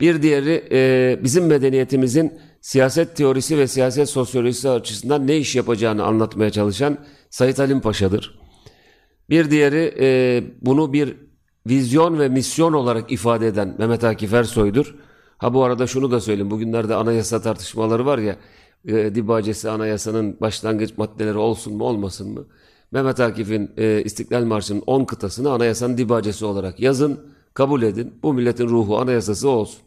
Bir diğeri e, bizim medeniyetimizin siyaset teorisi ve siyaset sosyolojisi açısından ne iş yapacağını anlatmaya çalışan Said Halim Paşa'dır. Bir diğeri e, bunu bir vizyon ve misyon olarak ifade eden Mehmet Akif Ersoy'dur. Ha bu arada şunu da söyleyeyim. Bugünlerde anayasa tartışmaları var ya. E, Dibacesi anayasanın başlangıç maddeleri olsun mu olmasın mı? Mehmet Akif'in e, İstiklal Marşı'nın 10 kıtasını anayasanın dibacesi olarak yazın, kabul edin. Bu milletin ruhu anayasası olsun.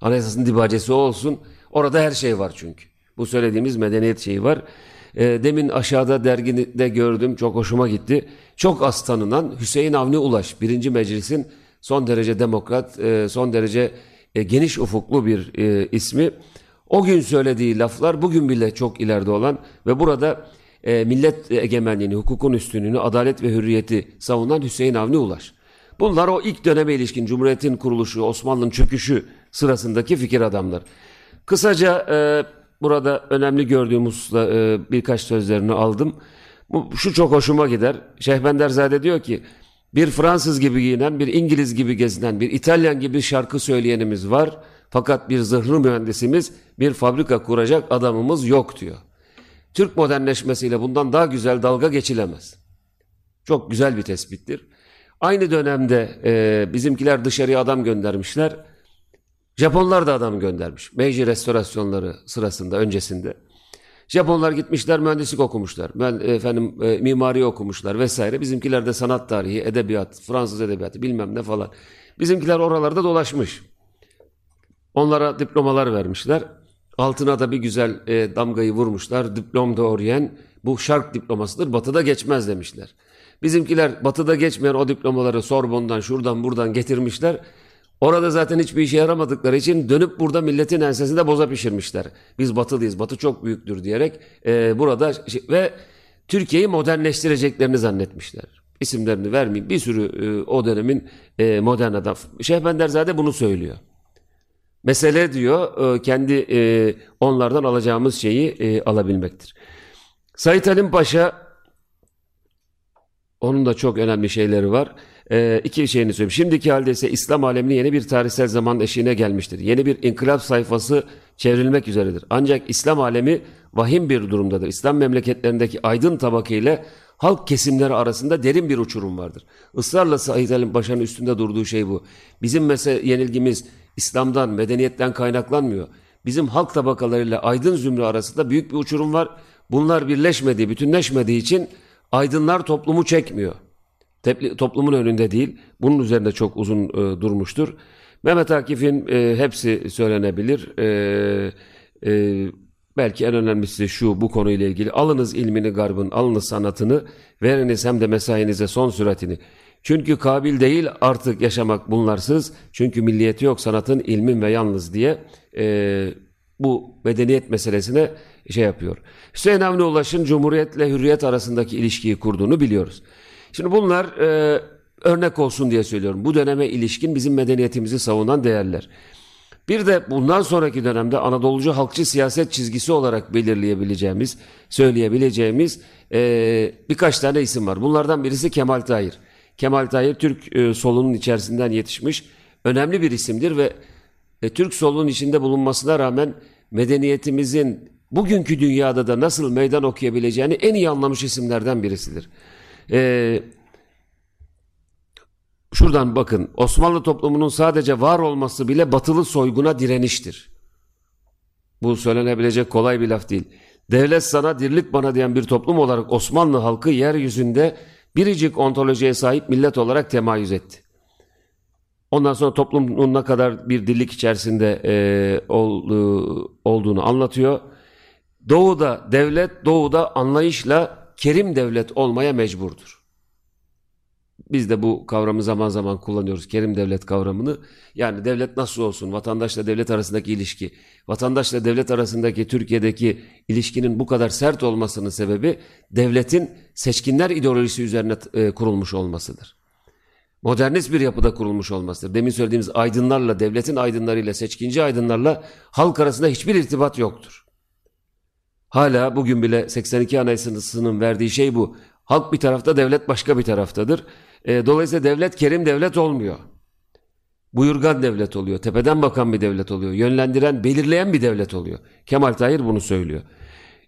Anayasasının dibacesi olsun. Orada her şey var çünkü. Bu söylediğimiz medeniyet şeyi var. E, demin aşağıda dergide gördüm. Çok hoşuma gitti. Çok az tanınan Hüseyin Avni Ulaş. Birinci meclisin son derece demokrat, e, son derece e, geniş ufuklu bir e, ismi. O gün söylediği laflar bugün bile çok ileride olan ve burada e, millet egemenliğini, hukukun üstünlüğünü, adalet ve hürriyeti savunan Hüseyin Avni Ulaş. Bunlar o ilk döneme ilişkin Cumhuriyet'in kuruluşu, Osmanlı'nın çöküşü sırasındaki fikir adamlar. Kısaca e, burada önemli gördüğümüz e, birkaç sözlerini aldım. Bu, şu çok hoşuma gider. Şeyh Benderzade diyor ki, bir Fransız gibi giyinen, bir İngiliz gibi gezinen, bir İtalyan gibi şarkı söyleyenimiz var. Fakat bir zırhlı mühendisimiz, bir fabrika kuracak adamımız yok diyor. Türk modernleşmesiyle bundan daha güzel dalga geçilemez. Çok güzel bir tespittir. Aynı dönemde e, bizimkiler dışarıya adam göndermişler. Japonlar da adam göndermiş. Meiji restorasyonları sırasında, öncesinde. Japonlar gitmişler mühendislik okumuşlar. Ben efendim e, mimari okumuşlar vesaire. Bizimkiler de sanat tarihi, edebiyat, Fransız edebiyatı bilmem ne falan. Bizimkiler oralarda dolaşmış. Onlara diplomalar vermişler. Altına da bir güzel e, damgayı vurmuşlar. Diplom Orient bu şark diplomasıdır. Batı'da geçmez demişler. Bizimkiler batıda geçmeyen o diplomaları Sorbon'dan şuradan buradan getirmişler. Orada zaten hiçbir işe yaramadıkları için dönüp burada milletin ensesinde boza pişirmişler. Biz batılıyız, batı çok büyüktür diyerek e, burada ve Türkiye'yi modernleştireceklerini zannetmişler. İsimlerini vermeyeyim. Bir sürü e, o dönemin e, modern adam. Şeyh Benderzade bunu söylüyor. Mesele diyor e, kendi e, onlardan alacağımız şeyi e, alabilmektir. Said Halim Paşa onun da çok önemli şeyleri var. E, iki şeyini söyleyeyim. Şimdiki halde ise İslam aleminin yeni bir tarihsel zaman eşiğine gelmiştir. Yeni bir inkılap sayfası çevrilmek üzeredir. Ancak İslam alemi vahim bir durumdadır. İslam memleketlerindeki aydın tabaka ile halk kesimleri arasında derin bir uçurum vardır. Israrla Said Halim Paşa'nın üstünde durduğu şey bu. Bizim mesela yenilgimiz İslam'dan, medeniyetten kaynaklanmıyor. Bizim halk tabakalarıyla aydın zümre arasında büyük bir uçurum var. Bunlar birleşmediği, bütünleşmediği için aydınlar toplumu çekmiyor. Tepli, toplumun önünde değil. Bunun üzerinde çok uzun e, durmuştur. Mehmet Akif'in e, hepsi söylenebilir. E, e, belki en önemlisi şu bu konuyla ilgili. Alınız ilmini garbın, alınız sanatını, veriniz hem de mesainize son süratini. Çünkü kabil değil artık yaşamak bunlarsız. Çünkü milliyeti yok sanatın, ilmin ve yalnız diye e, bu medeniyet meselesine şey yapıyor. Hüseyin Avni Ulaş'ın Cumhuriyetle Hürriyet arasındaki ilişkiyi kurduğunu biliyoruz. Şimdi bunlar e, örnek olsun diye söylüyorum. Bu döneme ilişkin bizim medeniyetimizi savunan değerler. Bir de bundan sonraki dönemde Anadolucu halkçı siyaset çizgisi olarak belirleyebileceğimiz, söyleyebileceğimiz e, birkaç tane isim var. Bunlardan birisi Kemal Tahir. Kemal Tahir Türk e, solunun içerisinden yetişmiş önemli bir isimdir ve e, Türk solunun içinde bulunmasına rağmen medeniyetimizin bugünkü dünyada da nasıl meydan okuyabileceğini en iyi anlamış isimlerden birisidir. Eee Şuradan bakın Osmanlı toplumunun sadece var olması bile batılı soyguna direniştir. Bu söylenebilecek kolay bir laf değil. Devlet sana dirlik bana diyen bir toplum olarak Osmanlı halkı yeryüzünde biricik ontolojiye sahip millet olarak temayüz etti. Ondan sonra toplumun ne kadar bir dirlik içerisinde e, olduğu, olduğunu anlatıyor. Doğuda devlet, doğuda anlayışla kerim devlet olmaya mecburdur. Biz de bu kavramı zaman zaman kullanıyoruz. Kerim devlet kavramını. Yani devlet nasıl olsun? Vatandaşla devlet arasındaki ilişki. Vatandaşla devlet arasındaki Türkiye'deki ilişkinin bu kadar sert olmasının sebebi devletin seçkinler ideolojisi üzerine e, kurulmuş olmasıdır. Modernist bir yapıda kurulmuş olmasıdır. Demin söylediğimiz aydınlarla, devletin aydınlarıyla, seçkinci aydınlarla halk arasında hiçbir irtibat yoktur. Hala bugün bile 82 Anayasası'nın verdiği şey bu. Halk bir tarafta, devlet başka bir taraftadır. E, dolayısıyla devlet kerim devlet olmuyor. Buyurgan devlet oluyor. Tepeden bakan bir devlet oluyor. Yönlendiren, belirleyen bir devlet oluyor. Kemal Tahir bunu söylüyor.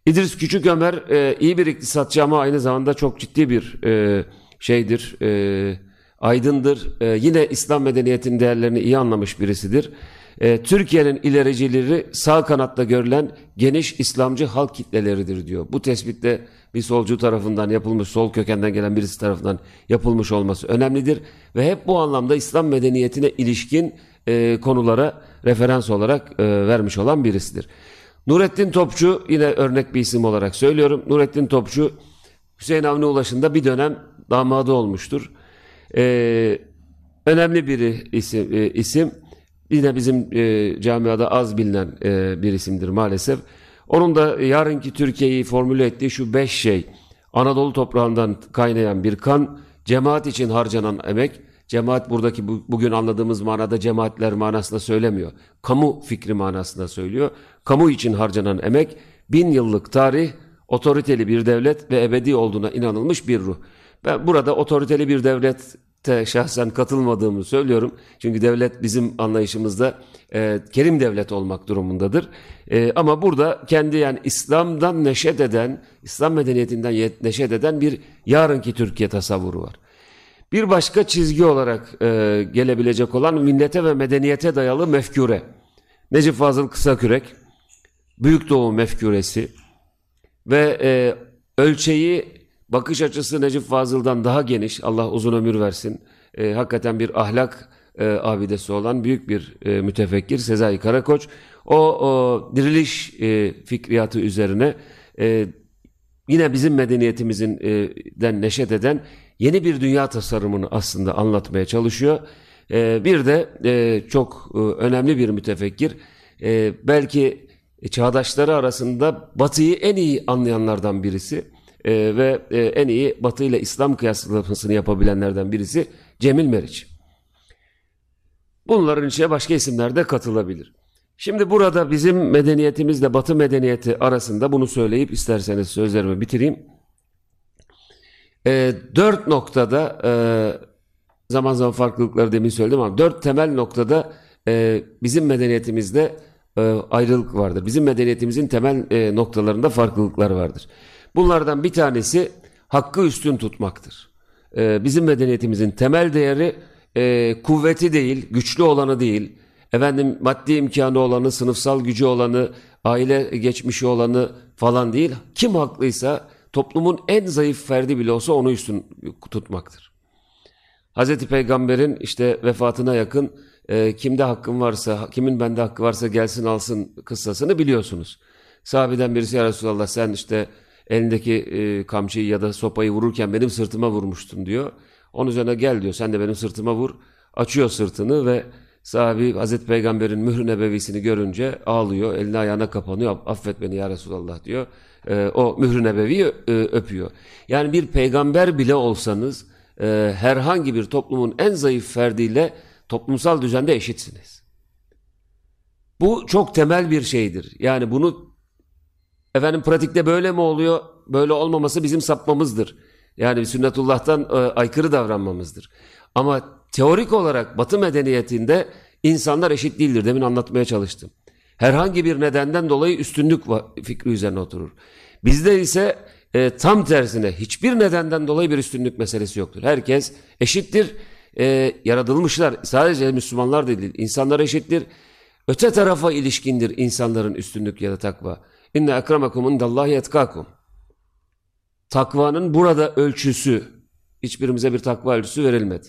İdris Küçük Ömer e, iyi bir iktisatçı ama aynı zamanda çok ciddi bir e, şeydir, e, aydındır. E, yine İslam medeniyetinin değerlerini iyi anlamış birisidir. E, Türkiye'nin ilericileri sağ kanatta görülen geniş İslamcı halk kitleleridir diyor. Bu tespitte bir solcu tarafından yapılmış, sol kökenden gelen birisi tarafından yapılmış olması önemlidir. Ve hep bu anlamda İslam medeniyetine ilişkin e, konulara referans olarak e, vermiş olan birisidir. Nurettin Topçu yine örnek bir isim olarak söylüyorum. Nurettin Topçu Hüseyin Avni Ulaş'ın bir dönem damadı olmuştur. Ee, önemli bir isim, e, isim. Yine bizim e, camiada az bilinen e, bir isimdir maalesef. Onun da yarınki Türkiye'yi formüle ettiği şu beş şey. Anadolu toprağından kaynayan bir kan, cemaat için harcanan emek, cemaat buradaki bu, bugün anladığımız manada cemaatler manasında söylemiyor. Kamu fikri manasında söylüyor. Kamu için harcanan emek, bin yıllık tarih, otoriteli bir devlet ve ebedi olduğuna inanılmış bir ruh. Ben burada otoriteli bir devlet te şahsen katılmadığımı söylüyorum. Çünkü devlet bizim anlayışımızda e, kerim devlet olmak durumundadır. E, ama burada kendi yani İslam'dan neşet eden, İslam medeniyetinden neşet eden bir yarınki Türkiye tasavvuru var. Bir başka çizgi olarak e, gelebilecek olan millete ve medeniyete dayalı mefkure. Necip Fazıl Kısakürek, Büyük Doğu mefkuresi ve e, ölçeği Bakış açısı Necip Fazıl'dan daha geniş. Allah uzun ömür versin. E, hakikaten bir ahlak e, abidesi olan büyük bir e, mütefekkir Sezai Karakoç. O, o diriliş e, fikriyatı üzerine e, yine bizim medeniyetimizin e, den neşet eden yeni bir dünya tasarımını aslında anlatmaya çalışıyor. E, bir de e, çok e, önemli bir mütefekkir. E, belki çağdaşları arasında Batı'yı en iyi anlayanlardan birisi e, ve e, en iyi Batı ile İslam kıyaslamasını yapabilenlerden birisi Cemil Meriç. Bunların içine başka isimler de katılabilir. Şimdi burada bizim medeniyetimizle Batı medeniyeti arasında bunu söyleyip isterseniz sözlerimi bitireyim. E, dört noktada e, zaman zaman farklılıkları demin söyledim ama dört temel noktada e, bizim medeniyetimizde e, ayrılık vardır. Bizim medeniyetimizin temel e, noktalarında farklılıklar vardır. Bunlardan bir tanesi hakkı üstün tutmaktır. Ee, bizim medeniyetimizin temel değeri e, kuvveti değil, güçlü olanı değil, efendim maddi imkanı olanı, sınıfsal gücü olanı, aile geçmişi olanı falan değil. Kim haklıysa toplumun en zayıf ferdi bile olsa onu üstün tutmaktır. Hazreti Peygamber'in işte vefatına yakın e, kimde hakkım varsa, kimin bende hakkı varsa gelsin alsın kıssasını biliyorsunuz. Sahabeden birisi ya Resulallah sen işte elindeki e, kamçıyı ya da sopayı vururken benim sırtıma vurmuştun diyor. Onun üzerine gel diyor sen de benim sırtıma vur. Açıyor sırtını ve sahabi Hazreti Peygamber'in mührü nebevisini görünce ağlıyor. Eline ayağına kapanıyor. Affet beni ya Resulallah diyor. E, o mührü nebeviyi e, öpüyor. Yani bir peygamber bile olsanız e, herhangi bir toplumun en zayıf ferdiyle toplumsal düzende eşitsiniz. Bu çok temel bir şeydir. Yani bunu efendim pratikte böyle mi oluyor? Böyle olmaması bizim sapmamızdır. Yani sünnetullah'tan e, aykırı davranmamızdır. Ama teorik olarak Batı medeniyetinde insanlar eşit değildir. Demin anlatmaya çalıştım. Herhangi bir nedenden dolayı üstünlük fikri üzerine oturur. Bizde ise e, tam tersine hiçbir nedenden dolayı bir üstünlük meselesi yoktur. Herkes eşittir. E, yaratılmışlar sadece Müslümanlar değil insanlar eşittir. Öte tarafa ilişkindir insanların üstünlük ya da takva. İnne akramakum indallahi etkakum. Takvanın burada ölçüsü, hiçbirimize bir takva ölçüsü verilmedi.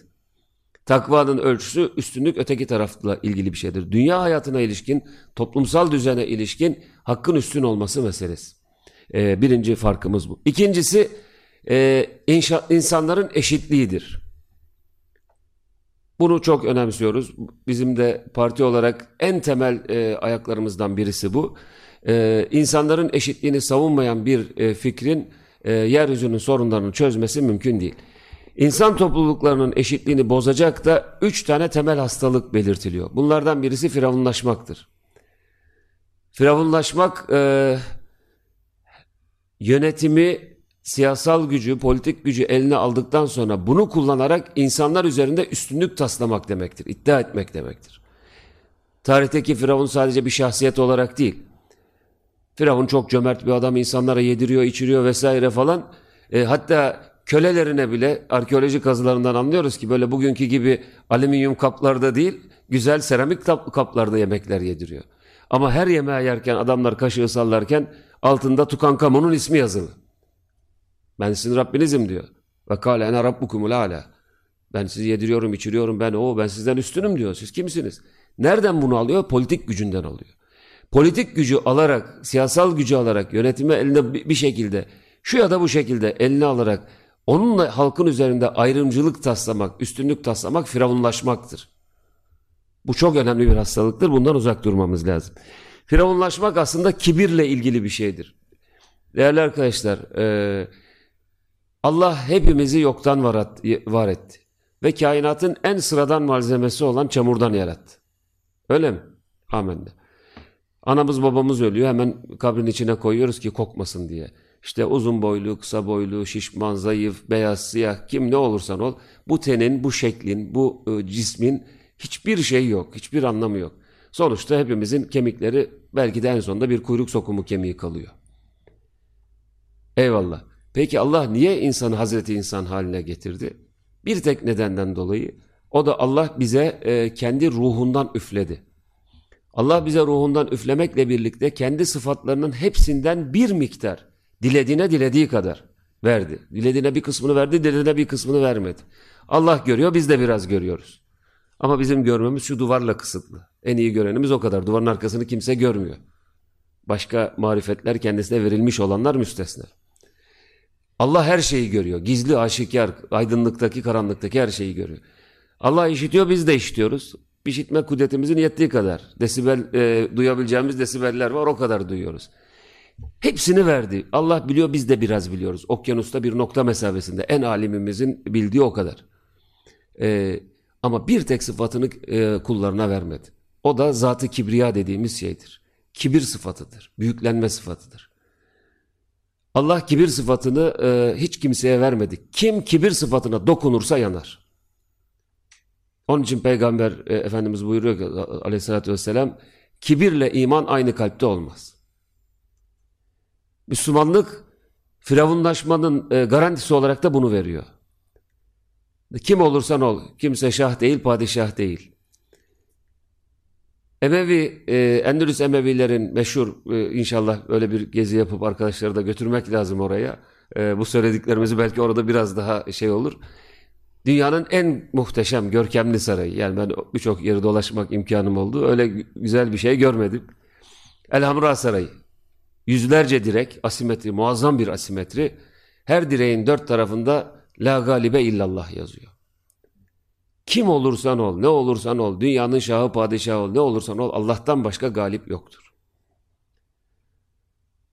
Takvanın ölçüsü üstünlük öteki tarafla ilgili bir şeydir. Dünya hayatına ilişkin, toplumsal düzene ilişkin hakkın üstün olması meselesi. Ee, birinci farkımız bu. İkincisi e, inşa, insanların eşitliğidir. Bunu çok önemsiyoruz. Bizim de parti olarak en temel e, ayaklarımızdan birisi bu. E, insanların eşitliğini savunmayan bir e, fikrin e, yeryüzünün sorunlarını çözmesi mümkün değil. İnsan topluluklarının eşitliğini bozacak da üç tane temel hastalık belirtiliyor. Bunlardan birisi firavunlaşmaktır. Firavunlaşmak e, yönetimi, siyasal gücü, politik gücü eline aldıktan sonra bunu kullanarak insanlar üzerinde üstünlük taslamak demektir, iddia etmek demektir. Tarihteki Firavun sadece bir şahsiyet olarak değil. Firavun çok cömert bir adam, insanlara yediriyor, içiriyor vesaire falan. E, hatta kölelerine bile arkeoloji kazılarından anlıyoruz ki böyle bugünkü gibi alüminyum kaplarda değil, güzel seramik kaplarda yemekler yediriyor. Ama her yemeği yerken adamlar kaşığı sallarken altında Tukankamon'un ismi yazılı. Ben sizin Rabbinizim diyor. Ve kâle ene rabbukumul âlâ. Ben sizi yediriyorum, içiriyorum, ben o, ben sizden üstünüm diyor. Siz kimsiniz? Nereden bunu alıyor? Politik gücünden alıyor. Politik gücü alarak, siyasal gücü alarak yönetimi elinde bir şekilde, şu ya da bu şekilde eline alarak Onunla halkın üzerinde ayrımcılık taslamak, üstünlük taslamak firavunlaşmaktır. Bu çok önemli bir hastalıktır. Bundan uzak durmamız lazım. Firavunlaşmak aslında kibirle ilgili bir şeydir. Değerli arkadaşlar, e, Allah hepimizi yoktan var etti. Ve kainatın en sıradan malzemesi olan çamurdan yarattı. Öyle mi? Amenna. Anamız babamız ölüyor hemen kabrin içine koyuyoruz ki kokmasın diye. İşte uzun boylu, kısa boylu, şişman, zayıf, beyaz, siyah kim ne olursan ol bu tenin, bu şeklin, bu e, cismin hiçbir şey yok, hiçbir anlamı yok. Sonuçta hepimizin kemikleri belki de en sonunda bir kuyruk sokumu kemiği kalıyor. Eyvallah. Peki Allah niye insanı Hazreti insan haline getirdi? Bir tek nedenden dolayı o da Allah bize e, kendi ruhundan üfledi. Allah bize ruhundan üflemekle birlikte kendi sıfatlarının hepsinden bir miktar Dilediğine dilediği kadar verdi. Dilediğine bir kısmını verdi, dilediğine bir kısmını vermedi. Allah görüyor, biz de biraz görüyoruz. Ama bizim görmemiz şu duvarla kısıtlı. En iyi görenimiz o kadar. Duvarın arkasını kimse görmüyor. Başka marifetler kendisine verilmiş olanlar müstesna. Allah her şeyi görüyor. Gizli, aşikar, aydınlıktaki, karanlıktaki her şeyi görüyor. Allah işitiyor, biz de işitiyoruz. İşitme kudretimizin yettiği kadar. Desibel, e, duyabileceğimiz desibeller var, o kadar duyuyoruz. Hepsini verdi. Allah biliyor biz de biraz biliyoruz. Okyanusta bir nokta mesafesinde en alimimizin bildiği o kadar. Ee, ama bir tek sıfatını e, kullarına vermedi. O da zatı kibriya dediğimiz şeydir. Kibir sıfatıdır. Büyüklenme sıfatıdır. Allah kibir sıfatını e, hiç kimseye vermedi. Kim kibir sıfatına dokunursa yanar. Onun için Peygamber e, Efendimiz buyuruyor ki aleyhissalatü vesselam kibirle iman aynı kalpte olmaz. Müslümanlık firavunlaşmanın e, garantisi olarak da bunu veriyor. Kim olursan ol, kimse şah değil, padişah değil. Emevi, e, Endülüs Emevilerin meşhur, e, inşallah öyle bir gezi yapıp arkadaşları da götürmek lazım oraya. E, bu söylediklerimizi belki orada biraz daha şey olur. Dünyanın en muhteşem, görkemli sarayı. Yani ben birçok yeri dolaşmak imkanım oldu. Öyle güzel bir şey görmedim. Elhamra Sarayı. Yüzlerce direk, asimetri, muazzam bir asimetri. Her direğin dört tarafında La galibe illallah yazıyor. Kim olursan ol, ne olursan ol, dünyanın şahı padişahı ol, ne olursan ol, Allah'tan başka galip yoktur.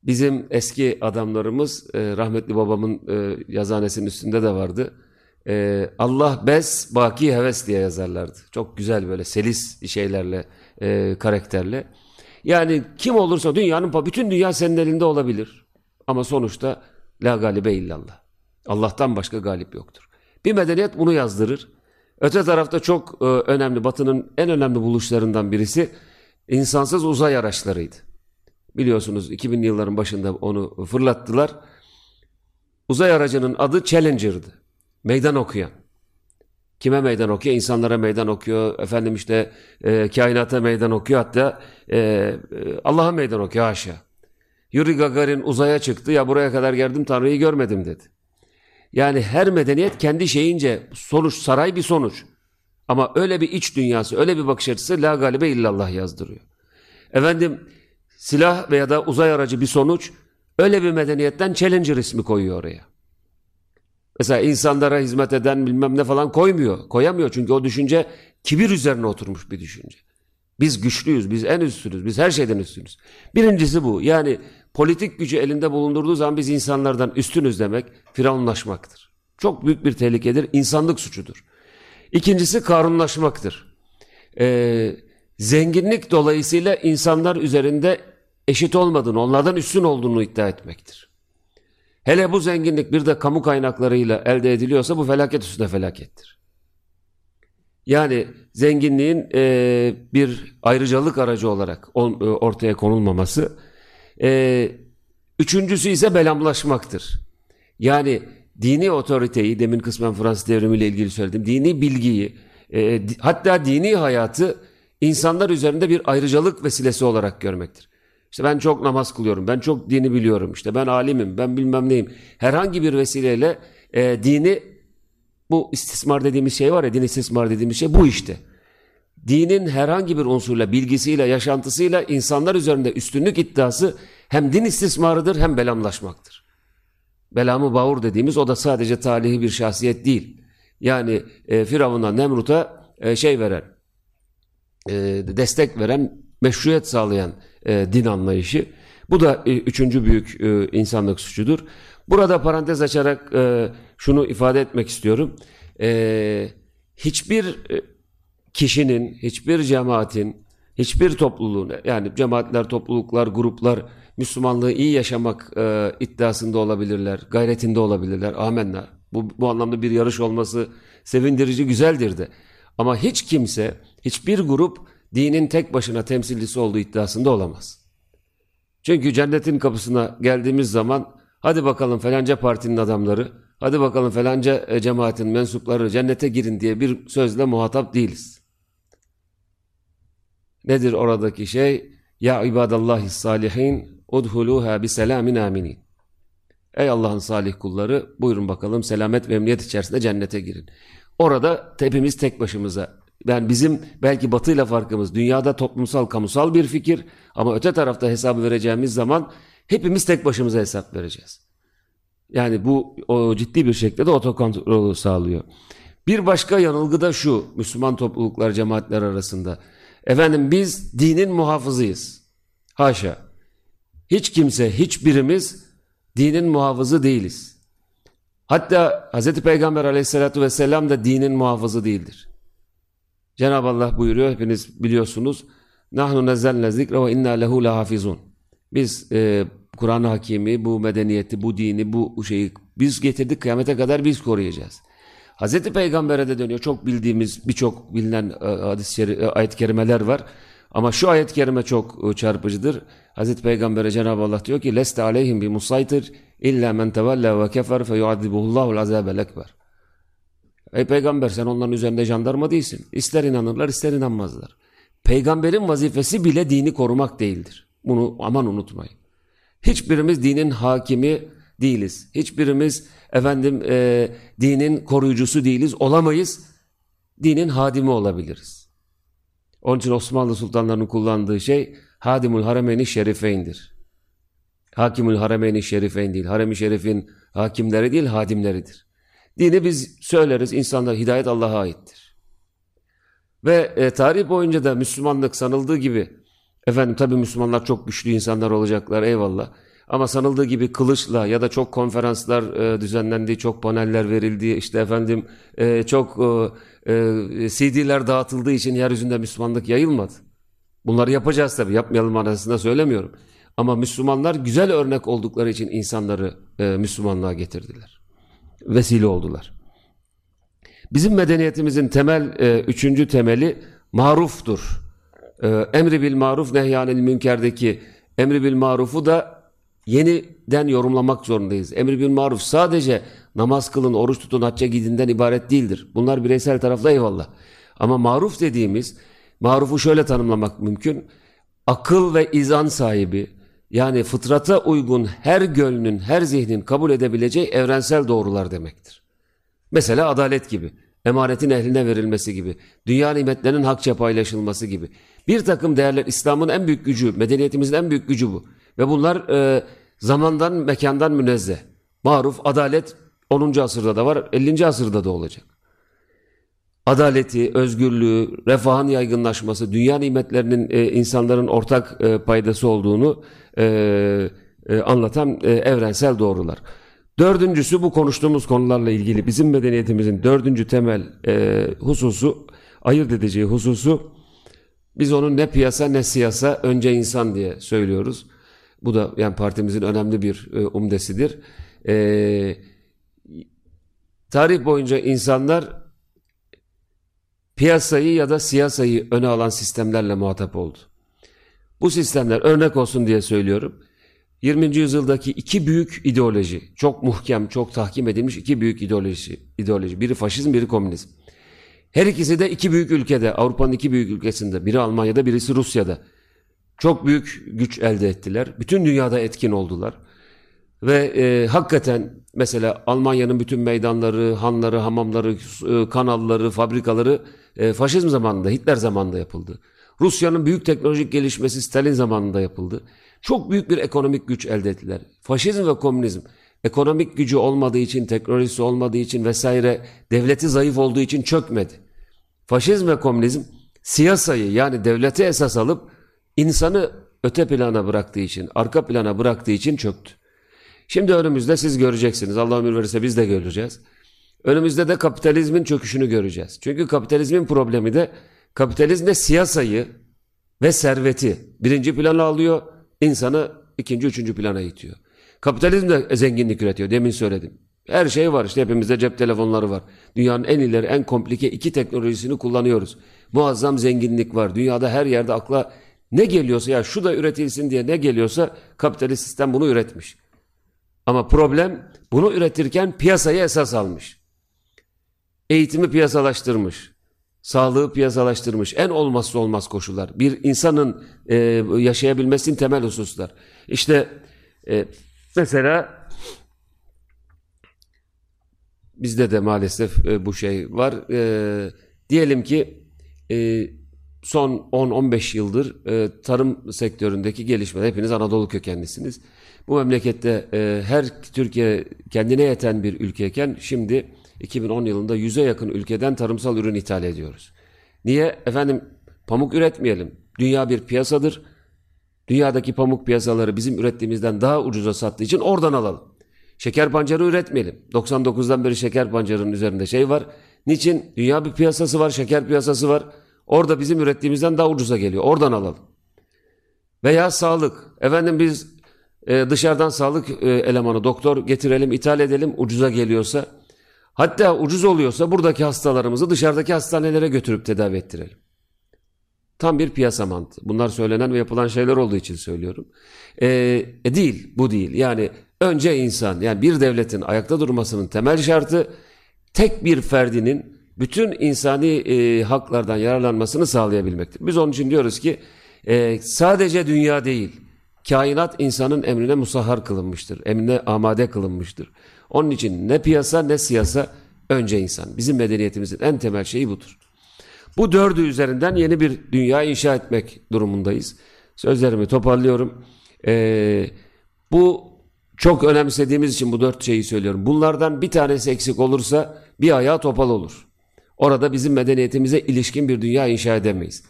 Bizim eski adamlarımız, e, rahmetli babamın e, yazanesinin üstünde de vardı. E, Allah bes, baki heves diye yazarlardı. Çok güzel böyle selis şeylerle, karakterle. Yani kim olursa dünyanın bütün dünya senin elinde olabilir. Ama sonuçta la galibe illallah. Allah'tan başka galip yoktur. Bir medeniyet bunu yazdırır. Öte tarafta çok e, önemli, Batı'nın en önemli buluşlarından birisi insansız uzay araçlarıydı. Biliyorsunuz 2000'li yılların başında onu fırlattılar. Uzay aracının adı Challenger'dı. Meydan okuyan. Kime meydan okuyor? İnsanlara meydan okuyor. Efendim işte e, kainata meydan okuyor. Hatta e, e, Allah'a meydan okuyor haşa. Yuri Gagarin uzaya çıktı. Ya buraya kadar geldim Tanrı'yı görmedim dedi. Yani her medeniyet kendi şeyince sonuç saray bir sonuç. Ama öyle bir iç dünyası, öyle bir bakış açısı la galibe illallah yazdırıyor. Efendim silah veya da uzay aracı bir sonuç öyle bir medeniyetten Challenger ismi koyuyor oraya. Mesela insanlara hizmet eden bilmem ne falan koymuyor. Koyamıyor çünkü o düşünce kibir üzerine oturmuş bir düşünce. Biz güçlüyüz, biz en üstünüz, biz her şeyden üstünüz. Birincisi bu. Yani politik gücü elinde bulundurduğu zaman biz insanlardan üstünüz demek firavunlaşmaktır. Çok büyük bir tehlikedir, insanlık suçudur. İkincisi karunlaşmaktır. Ee, zenginlik dolayısıyla insanlar üzerinde eşit olmadığını, onlardan üstün olduğunu iddia etmektir. Hele bu zenginlik bir de kamu kaynaklarıyla elde ediliyorsa bu felaket üstüne felakettir. Yani zenginliğin e, bir ayrıcalık aracı olarak on, e, ortaya konulmaması. E, üçüncüsü ise belamlaşmaktır. Yani dini otoriteyi, demin kısmen Fransız devrimiyle ilgili söyledim, dini bilgiyi, e, hatta dini hayatı insanlar üzerinde bir ayrıcalık vesilesi olarak görmektir. İşte ben çok namaz kılıyorum, ben çok dini biliyorum, işte ben alimim, ben bilmem neyim. Herhangi bir vesileyle e, dini, bu istismar dediğimiz şey var ya, din istismar dediğimiz şey bu işte. Dinin herhangi bir unsurla, bilgisiyle, yaşantısıyla insanlar üzerinde üstünlük iddiası hem din istismarıdır hem belamlaşmaktır. Belamı Bağur dediğimiz o da sadece talihi bir şahsiyet değil. Yani e, Firavun'a, Nemrut'a e, şey veren, e, destek veren, meşruiyet sağlayan e, din anlayışı. Bu da e, üçüncü büyük e, insanlık suçudur. Burada parantez açarak e, şunu ifade etmek istiyorum. E, hiçbir e, kişinin, hiçbir cemaatin, hiçbir topluluğun yani cemaatler, topluluklar, gruplar Müslümanlığı iyi yaşamak e, iddiasında olabilirler, gayretinde olabilirler. Amenna. Bu, bu anlamda bir yarış olması sevindirici, güzeldir de. Ama hiç kimse, hiçbir grup dinin tek başına temsilcisi olduğu iddiasında olamaz. Çünkü cennetin kapısına geldiğimiz zaman hadi bakalım falanca partinin adamları, hadi bakalım falanca e, cemaatin mensupları cennete girin diye bir sözle muhatap değiliz. Nedir oradaki şey? Ya ibadallahi salihin udhuluha bi selamin aminin. Ey Allah'ın salih kulları buyurun bakalım selamet ve emniyet içerisinde cennete girin. Orada hepimiz tek başımıza yani bizim belki batıyla farkımız dünyada toplumsal kamusal bir fikir ama öte tarafta hesabı vereceğimiz zaman hepimiz tek başımıza hesap vereceğiz. Yani bu o ciddi bir şekilde de otokontrolü sağlıyor. Bir başka yanılgı da şu Müslüman topluluklar cemaatler arasında. Efendim biz dinin muhafızıyız. Haşa. Hiç kimse hiçbirimiz dinin muhafızı değiliz. Hatta Hz. Peygamber aleyhissalatü vesselam da dinin muhafızı değildir. Cenab-ı Allah buyuruyor hepiniz biliyorsunuz. Nahnu nezzelne zikre ve inna lehu lehafizun. Biz e, Kur'an-ı Hakimi, bu medeniyeti, bu dini, bu şeyi biz getirdik kıyamete kadar biz koruyacağız. Hazreti Peygamber'e de dönüyor. Çok bildiğimiz birçok bilinen e, hadis e, ayet-i kerimeler var. Ama şu ayet-i kerime çok e, çarpıcıdır. Hazreti Peygamber'e Cenab-ı Allah diyor ki leste aleyhim bi musaytir illa men tevella ve kefer fe yuadibuhullahul azabel. Ey peygamber sen onların üzerinde jandarma değilsin. İster inanırlar ister inanmazlar. Peygamberin vazifesi bile dini korumak değildir. Bunu aman unutmayın. Hiçbirimiz dinin hakimi değiliz. Hiçbirimiz efendim e, dinin koruyucusu değiliz. Olamayız. Dinin hadimi olabiliriz. Onun için Osmanlı sultanlarının kullandığı şey Hadimul Harameyni Şerifeyn'dir. Hakimul Harameyni Şerifeyn değil. Harem-i Şerif'in hakimleri değil, hadimleridir. Dini biz söyleriz, insanlar hidayet Allah'a aittir. Ve e, tarih boyunca da Müslümanlık sanıldığı gibi, efendim tabi Müslümanlar çok güçlü insanlar olacaklar eyvallah. Ama sanıldığı gibi kılıçla ya da çok konferanslar e, düzenlendiği, çok paneller verildiği, işte efendim e, çok e, e, CD'ler dağıtıldığı için yeryüzünde Müslümanlık yayılmadı. Bunları yapacağız tabii yapmayalım arasında söylemiyorum. Ama Müslümanlar güzel örnek oldukları için insanları e, Müslümanlığa getirdiler. Vesile oldular. Bizim medeniyetimizin temel e, üçüncü temeli maruftur. E, emri bil maruf nehyanil münkerdeki emri bil marufu da yeniden yorumlamak zorundayız. Emri bil maruf sadece namaz kılın, oruç tutun, hacca gidinden ibaret değildir. Bunlar bireysel tarafta eyvallah. Ama maruf dediğimiz, marufu şöyle tanımlamak mümkün. Akıl ve izan sahibi, yani fıtrata uygun her gönlün, her zihnin kabul edebileceği evrensel doğrular demektir. Mesela adalet gibi, emanetin ehline verilmesi gibi, dünya nimetlerinin hakça paylaşılması gibi. Bir takım değerler İslam'ın en büyük gücü, medeniyetimizin en büyük gücü bu. Ve bunlar e, zamandan, mekandan münezzeh. Maruf, adalet 10. asırda da var, 50. asırda da olacak. Adaleti, özgürlüğü, refahın yaygınlaşması, dünya nimetlerinin e, insanların ortak e, paydası olduğunu e, e, anlatan e, evrensel doğrular. Dördüncüsü bu konuştuğumuz konularla ilgili bizim medeniyetimizin dördüncü temel e, hususu, ayırt edeceği hususu biz onun ne piyasa ne siyasa önce insan diye söylüyoruz. Bu da yani partimizin önemli bir e, umdesidir. E, tarih boyunca insanlar piyasayı ya da siyasayı öne alan sistemlerle muhatap oldu. Bu sistemler örnek olsun diye söylüyorum. 20. yüzyıldaki iki büyük ideoloji, çok muhkem, çok tahkim edilmiş iki büyük ideoloji, ideoloji. Biri faşizm, biri komünizm. Her ikisi de iki büyük ülkede, Avrupa'nın iki büyük ülkesinde, biri Almanya'da, birisi Rusya'da. Çok büyük güç elde ettiler. Bütün dünyada etkin oldular. Ve e, hakikaten mesela Almanya'nın bütün meydanları, hanları, hamamları, e, kanalları, fabrikaları e, faşizm zamanında, Hitler zamanında yapıldı. Rusya'nın büyük teknolojik gelişmesi Stalin zamanında yapıldı. Çok büyük bir ekonomik güç elde ettiler. Faşizm ve komünizm ekonomik gücü olmadığı için, teknolojisi olmadığı için vesaire devleti zayıf olduğu için çökmedi. Faşizm ve komünizm siyasayı yani devleti esas alıp insanı öte plana bıraktığı için, arka plana bıraktığı için çöktü. Şimdi önümüzde siz göreceksiniz. Allah ömür verirse biz de göreceğiz. Önümüzde de kapitalizmin çöküşünü göreceğiz. Çünkü kapitalizmin problemi de kapitalizm siyasayı ve serveti birinci plana alıyor, insanı ikinci, üçüncü plana itiyor. Kapitalizm de zenginlik üretiyor. Demin söyledim. Her şey var işte hepimizde cep telefonları var. Dünyanın en ileri, en komplike iki teknolojisini kullanıyoruz. Muazzam zenginlik var. Dünyada her yerde akla ne geliyorsa ya şu da üretilsin diye ne geliyorsa kapitalist sistem bunu üretmiş. Ama problem bunu üretirken piyasayı esas almış. Eğitimi piyasalaştırmış. Sağlığı piyasalaştırmış. En olmazsa olmaz koşullar. Bir insanın e, yaşayabilmesinin temel hususlar. İşte e, mesela bizde de maalesef e, bu şey var. E, diyelim ki e, son 10-15 yıldır e, tarım sektöründeki gelişmeler. Hepiniz Anadolu kökenlisiniz. Bu memlekette e, her Türkiye kendine yeten bir ülkeyken şimdi 2010 yılında yüze yakın ülkeden tarımsal ürün ithal ediyoruz. Niye? Efendim pamuk üretmeyelim. Dünya bir piyasadır. Dünyadaki pamuk piyasaları bizim ürettiğimizden daha ucuza sattığı için oradan alalım. Şeker pancarı üretmeyelim. 99'dan beri şeker pancarının üzerinde şey var. Niçin? Dünya bir piyasası var, şeker piyasası var. Orada bizim ürettiğimizden daha ucuza geliyor. Oradan alalım. Veya sağlık. Efendim biz e, dışarıdan sağlık e, elemanı, doktor getirelim, ithal edelim ucuza geliyorsa. Hatta ucuz oluyorsa buradaki hastalarımızı dışarıdaki hastanelere götürüp tedavi ettirelim. Tam bir piyasa mantığı. Bunlar söylenen ve yapılan şeyler olduğu için söylüyorum. E, e değil, bu değil. Yani önce insan, yani bir devletin ayakta durmasının temel şartı tek bir ferdinin bütün insani e, haklardan yararlanmasını sağlayabilmektir. Biz onun için diyoruz ki e, sadece dünya değil, kainat insanın emrine musahhar kılınmıştır, emrine amade kılınmıştır. Onun için ne piyasa ne siyasa önce insan. Bizim medeniyetimizin en temel şeyi budur. Bu dördü üzerinden yeni bir dünya inşa etmek durumundayız. Sözlerimi toparlıyorum. Ee, bu çok önemsediğimiz için bu dört şeyi söylüyorum. Bunlardan bir tanesi eksik olursa bir ayağı topal olur. Orada bizim medeniyetimize ilişkin bir dünya inşa edemeyiz.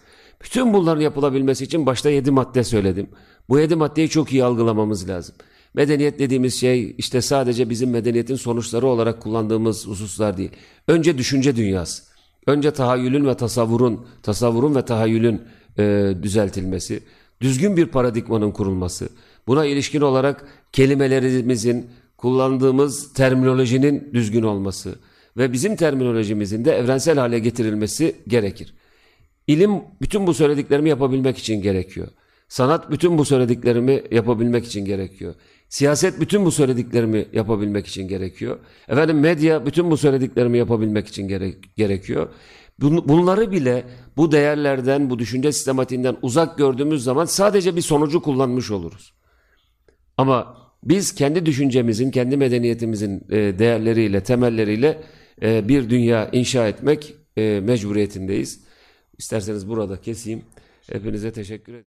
Bütün bunların yapılabilmesi için başta yedi madde söyledim. Bu yedi maddeyi çok iyi algılamamız lazım. Medeniyet dediğimiz şey işte sadece bizim medeniyetin sonuçları olarak kullandığımız hususlar değil. Önce düşünce dünyası. Önce tahayyülün ve tasavvurun, tasavvurun ve tahayyülün e, düzeltilmesi, düzgün bir paradigmanın kurulması, buna ilişkin olarak kelimelerimizin, kullandığımız terminolojinin düzgün olması ve bizim terminolojimizin de evrensel hale getirilmesi gerekir. İlim bütün bu söylediklerimi yapabilmek için gerekiyor. Sanat bütün bu söylediklerimi yapabilmek için gerekiyor. Siyaset bütün bu söylediklerimi yapabilmek için gerekiyor. Efendim medya bütün bu söylediklerimi yapabilmek için gere- gerekiyor. Bun- Bunları bile bu değerlerden, bu düşünce sistematiğinden uzak gördüğümüz zaman sadece bir sonucu kullanmış oluruz. Ama biz kendi düşüncemizin, kendi medeniyetimizin e, değerleriyle, temelleriyle e, bir dünya inşa etmek e, mecburiyetindeyiz. İsterseniz burada keseyim. Hepinize teşekkür ederim.